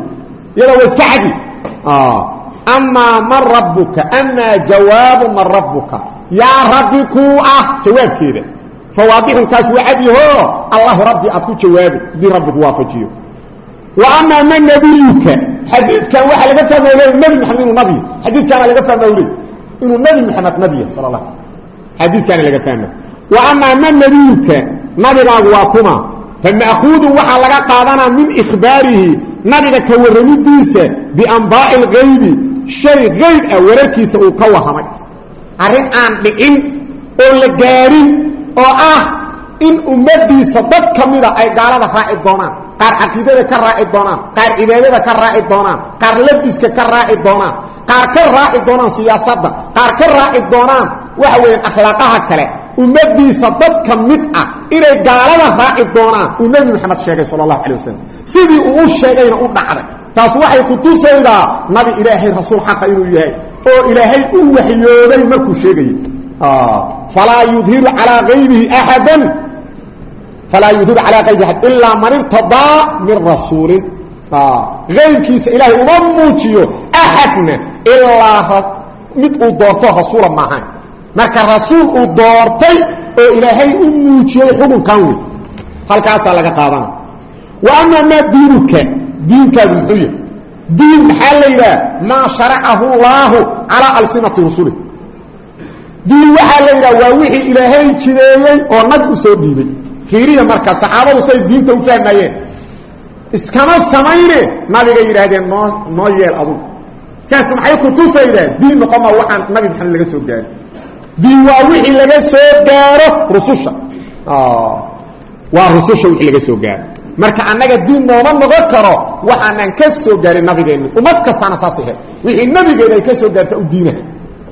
iyada waa iska cadi amaa man rabbuka amaa jawaabu man rabbuka yaa rabbi kuu ah jawaabkeeda fawaadixun kaas waa cadyaho allahu rabbi aad ku jawaabi. Hadii rabbi ku waafajiyo. Wa amaa man nabiyuka? Xadiidkan waxaa laga fahma le nebi maxamed inuu nabiy xadiidkaana laga fahma le inuu nebi maxamed nabiya sal la xadiidkaana laga fahma wa amaa man nabiyuka? Nabigaagu waa kuma. Fama'huudun waxaa laga qaadanaa min ikhbaarihi. Nabiga ka warramidiisa bianbaa'i اlgaybi shay qayb ah wararkiisa uu ka warramay arrin aan dhicin oo la gaarin oo ah in ummadiisa dad ka mida ay gaalada raaci doonaan qaar caqiidada ka raaci doonaan qaar cibaadada ka raaci doonaan qaar labiska ka raaci doonaan qaar ka raaci doonaan siyaasadda qaar ka raaci doonaan waxa weeyaan akhlaaqaha kale. Ummadiisa dad ka mid ah inay gaalada raaci doonaan uu nebi maxamed sheegay sala allahu calay wasalam sidii uu u sheegayna u dhacday. Taas waxay ku tusaydaa nabi ilaahay rasuul xaqa inuu yahay oo ilaahay u waxyooday markuu sheegayay falaa yudhiru calaa aybihi axada falaa yudhiru calaa qaybihi axad ilaa man irtadaa min rasuulin aybkiisa ilaahay uma muujiyo axadna ilaa mid uu doorto rasuula maahan marka rasuul uu doortay oo ilaahay u muujiyey xukunkan wey halkaasaa laga qaadana wa amaa maa diinuka diinkaadu muxuu yahay diin maxaa la yidhaha maa sharacahu llaahu calaa alsinati rusuli diin waxaa la yidhaha waa wixii ilaahay jideeyey oo nabi u soo dhiibay. Fiiriya marka saxaabadu say diinta u fahmayeen iskama samayne nabigay yidhaahdeen noo noo yeel adugu saas maxay ku tusaydaa diin noqoma waxaan nabi maxamed laga soo gaarin diin waa wixii laga soo gaaro rususha. Waa rususha wixii laga soo gaaro. Marka annaga diin nooma noqon karo waxaanan ka soo gaarin nabigeenni ummad kastaana saas ahe wixii nabigeeda ay ka soo gaarta u diinaha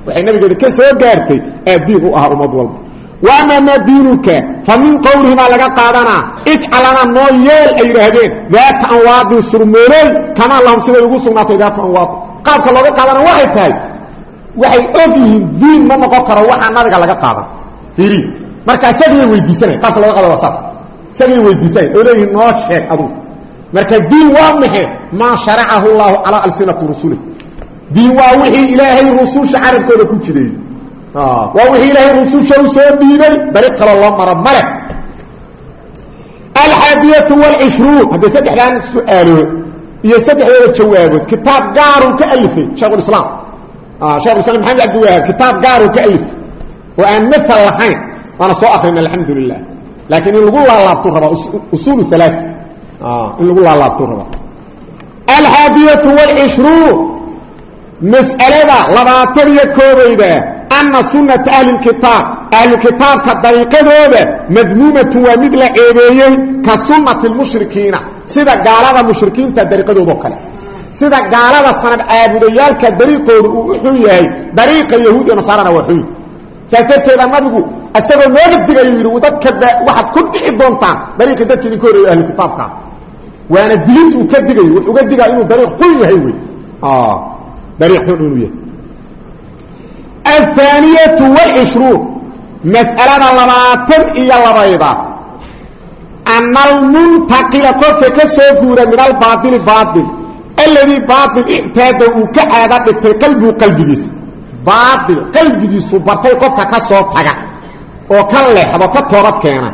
waxay nabigeeda ka soo gaartay aa diin u ahaa ummad walba. Wa amaa maa diinuka? Fa min qowlihimaa laga qaadanaa? Ijcalana noo yeel ay yidhaahdeen. Daata anwaadin surmooley kamaa lahum siday ugu sugnaatay daatu anwaadin. Qaabka looga qaadana waxay tahay waxay og yihiin diin ma noqon karo waxaa nabiga laga qaadan. Fiiri marka isagay weydiisanay qaabka looga qaada waa saas isagay weydiisanay oo leeyihiin noo sheeg adugu marka diin waa maxe maa sharacahu llaahu calaa alsinati rusuli diin waa wixii ilaahay rususha carabkooda ku jideeyey waa wixii ilaahay rususha u soo dhiibay. Dariiq kaloo loo maro male alxaadiyatu wاlcishruun haddii saddexdan su'aalood iyo saddexdooda jawaabood kitaab gaaruu ka alifay shaekhulislaam shekhulislam maxamed cabdiwahaab kitaab gaaruu ka alifay oo aan maal lahayn waana soo akrina alxamdu lilah laakiin in lagu laalaabtuu rabaa usuul alaa in lagu laalaabtuu rabaa alxaadiyatu wاlcishruun mas'alada labaatan iyo koobayda ana sunata ahlilkitaab ahlukitaabka dariiqadooda madmuumatun waa mid la ceebeeyey ka sunnati lmushrikiina sida gaalada mushrikiinta dariiqadoodao kale. Sida gaalada sanad caabudayaalka dariiqooda uu u xun yahay dariiqa yahuud nasaarana waa xun. Saas nabigu isagoo nooga digayu yidhi dadka waxaad ku dhici doontaan dariiqii dadka idinka horeeyo ahlukitaabka waana dilid uu ka digayo wuxuu ga digaa inuu dariiq xun yahay wey dariiq xun inuu yahay aلثaaniyatu wاlcishruun mas'alada labaatan iyo labayda ana almuntaqila qofka ka soo guura min albaaili baail aladii baail ictaada uu ka caada dhigtay qalbigu qalbigiisa baail qalbigiisu bartay qofka ka soo taga oo ka leexdo ka toobad keena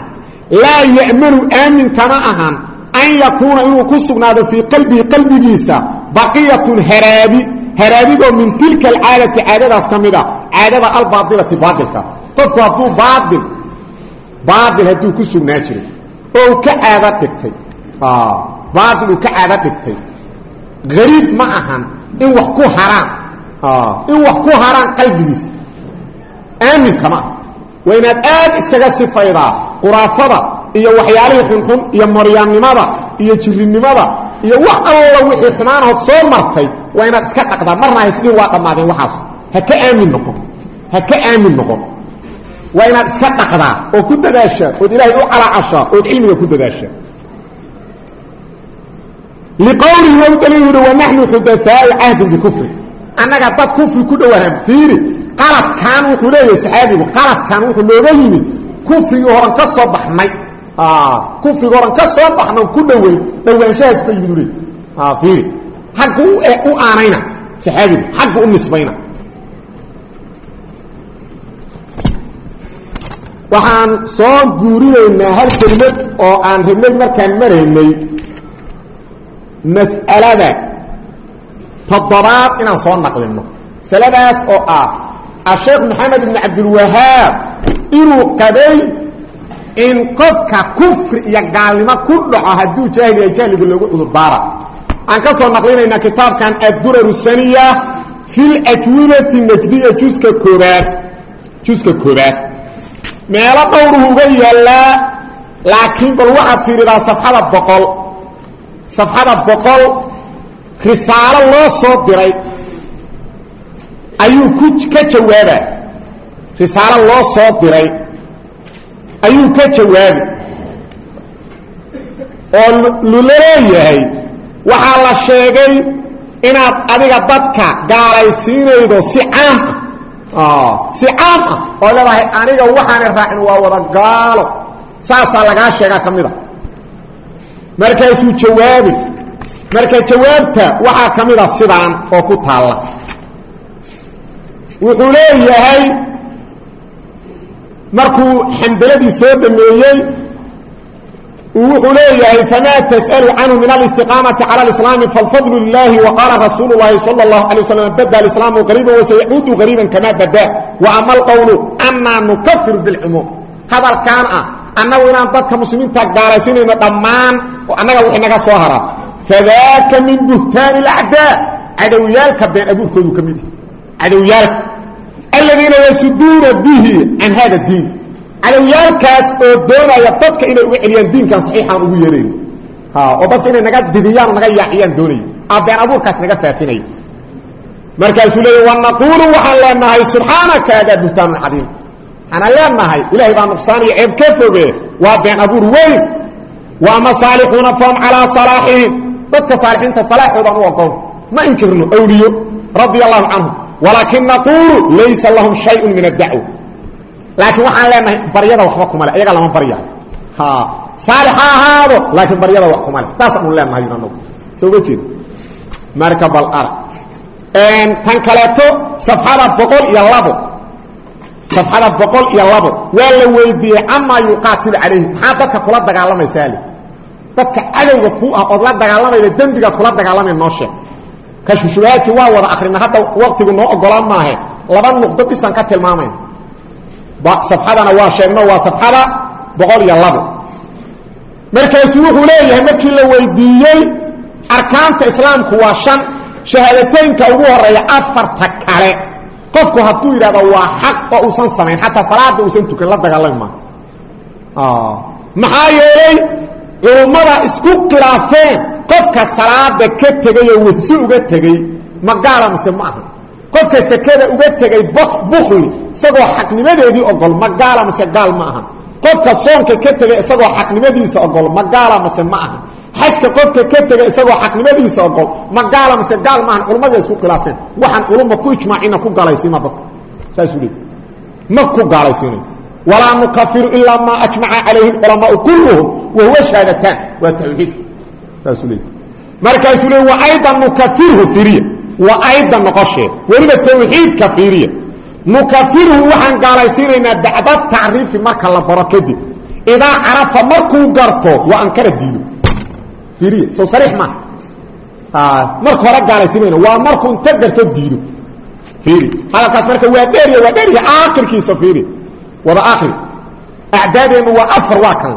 laa ya'manu aamin kama ahan an yakuuna inuu ku sugnaado fii qalbihi qalbigiisa baqiyatun haraabi haraabigoo min tilka alcaadati caadadaas ka caadada albaailati baailka qofku hadduu baail baail hadduu ku sugnaa jiray oo ka caado dhigtay. Baail uu ka caado dhigtay. Gariib ma ahan in wax ku haraan. In wax ku haraan qalbigiisa aaminka ma aha waa inaad aad iskaga sifaydaa quraafada iyo waxyaalihii xunxun iyo maryaannimada iyo jirrinimada iyo wax alla wixii xumaanahood soo martay waa inaad iska dhaqdaa. Marna haysdhin waa dhammaadeen waxaas. Ha ka aamin noqon ha ka aamin noqon waa inaad iska dhaqdaa oo ku dadaashaa ood ilaahay u calaacashaa ood cilmiga ku dadaashaa. Liqowlihi wa daliil yidhi wanaxnu xudahaau cahdin bikufri annaga dad kufri ku dhowaahaan fiiri qaladkan wuxuu leeyahay saxaabigu qaladkan wuxuu nooga yimid kufrigii horan ka soo baxnay kufrigi horan ka soo baxna ku dhoweyn dhowaanshahaas ka yimid u leey fiiri. Xaggu u aanayna saxaabigu xaggu u nisbayna. Waxaan soo guurinaynaa hal kelimad oo aan rabnay markaan maraynay mas'alada toddobaad inaan soo naqlino. Masaladaas oo ah asheekh maxamed ibn cabdilwahaab inuu qabay in qofka kufri iyo gaalnimo ku dhaco hadduu jaahil yahay jahliga loogu cudurdaara aan ka soo naqlinaynaa kitaabkan adduraru saniya fi ljwibati najdiya juska koobaad juska koobaad meelo dhowruhu uga yaallaa laakiin bal waxaad fiiridaa safxada boqol. Safxada boqol risaalo loo soo diray ayuu ku ka jawaaba risaalo loo soo diray ayuu ka jawaabi. Oo lula leeyahay waxaa la sheegay inaad adiga dadka gaalaysiinaydo si caam ah. Si caam ah. Oo leedahay aniga waxaana raacin waa wada gaalo. Saasaa lagaa sheegaa ka mid a. Markaasuu jawaabi. Marka jawaabta waxaa ka mid a sidaan oo ku taalla. Wuxuu leeyahay markuu xamdaladii soo dhameeyey wuxuu leeyahay famaa tas'alu canhu min alistiqaamati cala alislaami falfadlu lilaahi wa qaala rasuulu lahi sala allahu calay wasalam bada alislaamu qariiban wasayacuudu qariiban kamaa badaa wa alqowlu annaa nukafiru bilcumuum hadalkan ah annagu inaan dadka muslimiinta gaalaysinayno dhammaan oo annaga wixi naga soo haraa fadaaka min buhtaani alacdaa cadowyaalka been abuurkoodu ka mid yahy cadowyaalka aladiina yasuduuna bihi can hada diin cadowyaalkaas oo doonaya dadka inay uga celiyaan diinkan saxiixaan ugu yeerayn oo dadka inay naga didiyaan oo naga yaaciyaan doonaya aa been abuurkaas naga faafinaya markaasuu leeya wanaquulu waxaan leenahay subxaanaka adaa buhtaanun cadiim waxaana leenahay ilahay baa nuqsaan iyo ceeb ka foge waa been abuur weyn. Wa ama saalixuuna fahum calaa salaaxihim dadka saalixiinta salaaxoodaan u ogoon ma inkirno awliyo radia allahu canhum walaakin naquulu laysa lahum shayun min addacwa laakiin waxaan leenahay baryada waxba kuma le iyaga lama baryayo saalix ha ahaado laakiin baryada wax kuma le saasaan u leenahay anagu soo ma jeed marka bal arag tan kaleeto safxada boqol iyo labo. Safxada boqol iyo labo. Waa la weydiiyey camaa yuqaatilu calayhi. Maxaa dadka kula dagaalamaysaa le dadka cadowga ku ah ood la dagaalamayda dembigaad kula dagaalamay noo sheeg kashushubahaadkii waa wada akrina hadda waktigu noo ogolaan maahe laba nuqdo bisaan ka tilmaamayna safxadana waa sheegno waa safxada boqol iyo labo markaasuu wuxuu leeyahay markii la weydiiyey arkaanta islaamku waa shan shahaadateynka ugu horreeya afarta kale. Qofku hadduu yidhahdo waa xaq oo uusan samayn xataa salaada uusan tukan la dagaalami maa maxaa yeelay culummada isku khilaafeen qofka salaada ka tegay oo wehsi uga tegey ma gaala mise ma aha. Qofka sekada uga tegay bukli isagoo xaqnimadeedii ogol ma gaala mase gaal ma aha. Qofka soonka ka tegay isagoo xaqnimadiisa ogol ma gaala ma aha. Xajka qofka ka tegay isagoo xaqnimadiisa ogol ma gaala mase gaal maahan culummada isku khilaafeen. Waxaan culumma ku ijmaacina ku gaalaysiima dadka. Saasuu ma ku gaalaysiinayo walaa nukafiru ilaa maa ajmaca calayhi culamaau kulluhum wa huwa shahaadataan. Waa saasuu leey markaasuu leey wa aydan nukafirhu firiya wa aydan noqosheed weliba tawxiidka fiiriya. Nukafiruhu waxaan gaalaysiinaynaa bacda tacriifi marka la baro kadib. Idaa carafa markuu garto waa ankara diido. Iiriya sow sariix maaha marka hore gaalaysiinayna. Waa markuu inta garto diido. Iiri hadalkaas marka waa dheeriya waa dheeriya aakhirkiisa fiiri wada akhri acdaadeennu waa afar waa kan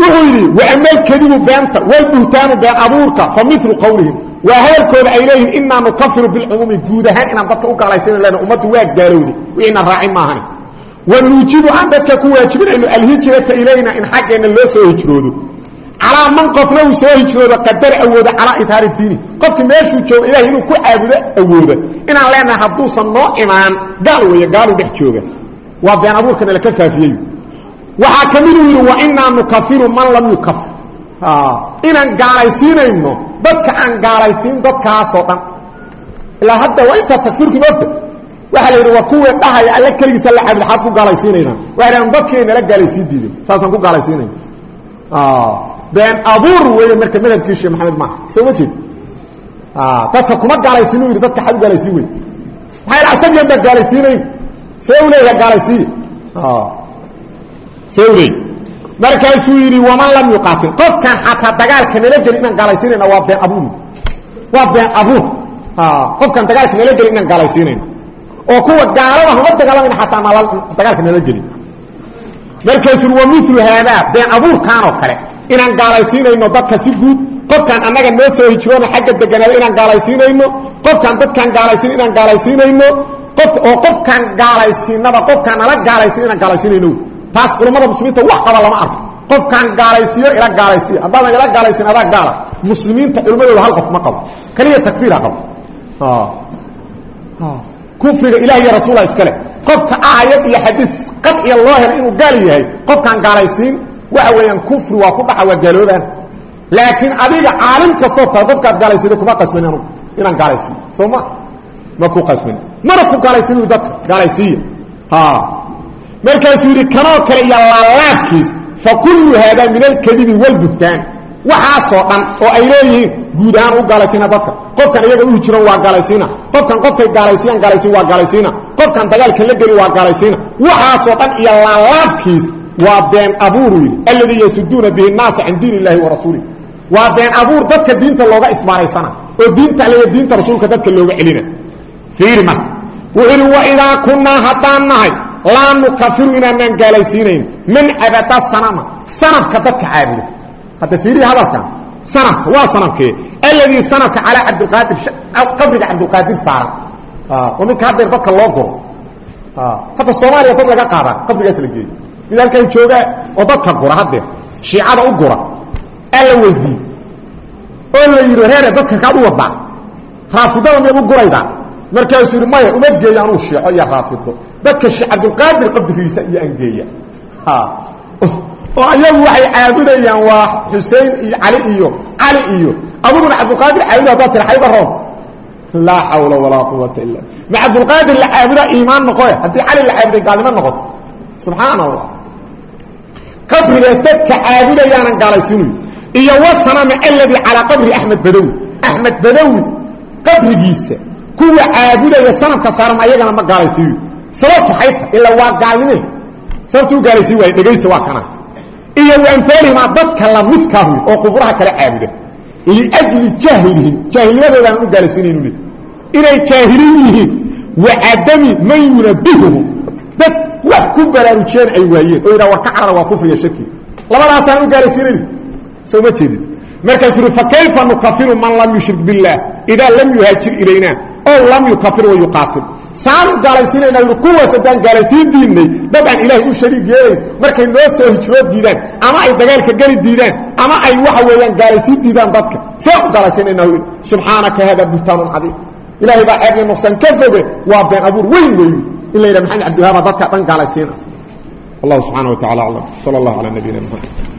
wuxuu yidhi wamalkadibu beenta walbuhtaanu been abuurka fa milu qowlihim waa hadalkooda ay leeyihiin inaa nukafiru bilcumuumi guud ahaan inaan dadka u gaalaysinan lena ummaddu waa gaalowday wiina raacin maahani. Wa nuujibu aan dadka ku waajibinayno alhijrata ilayna in xaggeenna loo soo hijroodo. Calaa man qofna uu soo hijroodo qadar awooda calaa idhaari diini. Qofkii meeshuu jooga ilahay inuu ku caabudo awooda. Inaan leenahay hadduusan noo imaan. Gaal weeye gaaluu dhex jooga. Waa been abuurkana laka faafiyey waxaa ka miduu yidhi wa inaa nukafiru man lam yukafir. Inaan gaalaysiinayno dadka aan gaalaysiin dadkaasoo dhan. Ilaa hadda waa intaa takfiirkii moogta waxaa la yidhi waa kuwii dhahaya alle keligiisa la caabud xaad ku gaalaysiinaynaa waxay dhahan dadkii nala gaalaysiin diiday saasaan ku gaalaysiinayna. Been abuur weeye marka madhabkii sheekh maxamed maaha soo ma jeed? Dadka kuma gaalaysiin u yidhi dadka xad u gaalaysiin wey maxaa yidhi asagian baa gaalaysiinayn? See u leeyaha gaalaysiiya leeyahy markaasuu yidhi waman lam yuqaatil qofkaan xataa dagaalka nala geli inaan gaalaysiinayna waa been abuur waa been abuur qofkaan dagaalka nala geli inaan gaalaysiinayna oo kuwa gaalada hama dagaalamayna xataa nala dagaalka nala gelin. Markaasuu wa milu haadaa been abuurkaan oo kale. Inaan gaalaysiinayno dadka si guud. Qofkaan annaga noo soo hijroona xagga deganaada inaan gaalaysiinayno qofkaan dadkaan gaalaysiin inaan gaalaysiinayno qof oo qofkaan gaalaysiinaba qofkaan nala gaalaysiin inaan gaalaysiinayno taas culammada muslimiinta wax qaba lama arko. Qofkaan gaalaysiiyo ila gaalaysiiyo. Haddaadan ila gaalaysiin adaa gaala muslimiinta culimadooda hal qof ma qabo. Keliya takfiira qabo. Kufriga ilah iyo rasuula iskale qofka aayad iyo xadiis qaciya loo helo inuu gaal yahay qofkaan gaalaysiin waxa weeyaan kufri waa ku dhaca waa gaaloobaan. Adiga caalim kastoo tahay qofkaad kuma qasbani anugu inaan gaalaysiiyo soo ma? Ma ku qasbani mana ku gaalaysiin dadka gaalaysiiya markaasuu yidhi kanoo kale iyo laalaabkiis fa kullu haadaa min alkadibi wاlbuhtaan waxaasoo dhan oo ay leeyihiin guud ahaan u gaalaysiina dadka. Qofkan iyaga u hijiran waa gaalaysiina. Qofkan qofkay gaalaysiiyaan gaalaysiin waa gaalaysiina. Qofkan dagaalka la geli waa gaalaysiina. Waxaasoo dhan iyo laalaabkiis waa been abuuru yidhi alladii yasuduuna bihi naasa can diin illahi wa rasuulih waa been abuur dadka diinta looga ismaaraysana oo diinta alle diinta rasuulka dadka looga celina. Fiiri marka wuxuu yidhi waidaa kunnaa haddaan nahay laa nukafiru inaanaan gaalaysiinayn. Man cabada sanama. Sanabka dadka caabuda. Hadda fiirihi hadalkan. Sanabka waa sanabkee alladii sanabka calaa cabdilqaadir qabriga cabdilqaadir saaran oo midka haddeer dadka loo guro. Hadda soomaaliya dad laga qaadaa qabrigaas la geeyo mid halkan joogaa oo dadka gura haddeer shiicada u gura alla weydiiye oo la yidhi reere dadka kaad u wadaa raafidada miyaad u guraydaa. Markaasuu yidhi maya uma geeyo anuu shiico iyo raafido dadka shee cabdilqaadir qabrigiisa iyo angeeya. Oo ayagu waxay caabudayaan waa xusein iyo cali iyo cali iyo aduguna cabdilqaadir caabuda haddaad tira xayba roon laa xawla walaa quwata illa ma cabdilqaadir la caabudaa iimaan noqoe haddii cali la caabuday gaalnimo noqoto. Subxaana allah qabrigaas dadka caabudayaanan gaalaysiinayo iyo wasanama aladii calaa qabri axmed badawi axmed badawi qabrigiisa kuwa caabudaya sanamka saaran ayagana ma gaalaysiiyo sababta xayta ilaa waa gaalnime sababta u gaalaysiin waaya dhegaysta waa kana. Iyo waamaalihima dadka lamidkaahu oo quburaha kala caabuda liajli jahlihim jaahilnimadoodaana u gaalaysiinaynu le inay jaahiliin yihiin. Wa cadami man yunabihuhum dad wax ku baraarujiyeen ay waayeen. Oo yidhaha war ka carara waa kufriga shaki labadaasaan u gaalaysiinayni soo ma jeedin. Markaasuu uhi fakayfa nukafiru man lam yushrik biاllah idaa lam yuhaajir ilayna. Ow lam yukafir wa yuqaatil saanu gaalaysiinayna yidhi kuwaas haddaan gaalaysiin diidnay? Dad aan ilaahay u shariig yeelayn markay noo soo hijrood diidaan ama ay dagaalka geli diidaan ama ay waxa weeyaan gaalaysiin diidaan dadka. See u gaalaysiinayna yidhi subxaanaka hada buhtaanun cadiim. Ilaahay baa ceeb iyo nuqsaan ka foge waa been abuur weyn weyu in la yidhaha maxamed cabdiwahaaba dadka dhan gaalaysiina wallahu subxaana wa tacala aclam sala allahu calaa nabiyina mxamed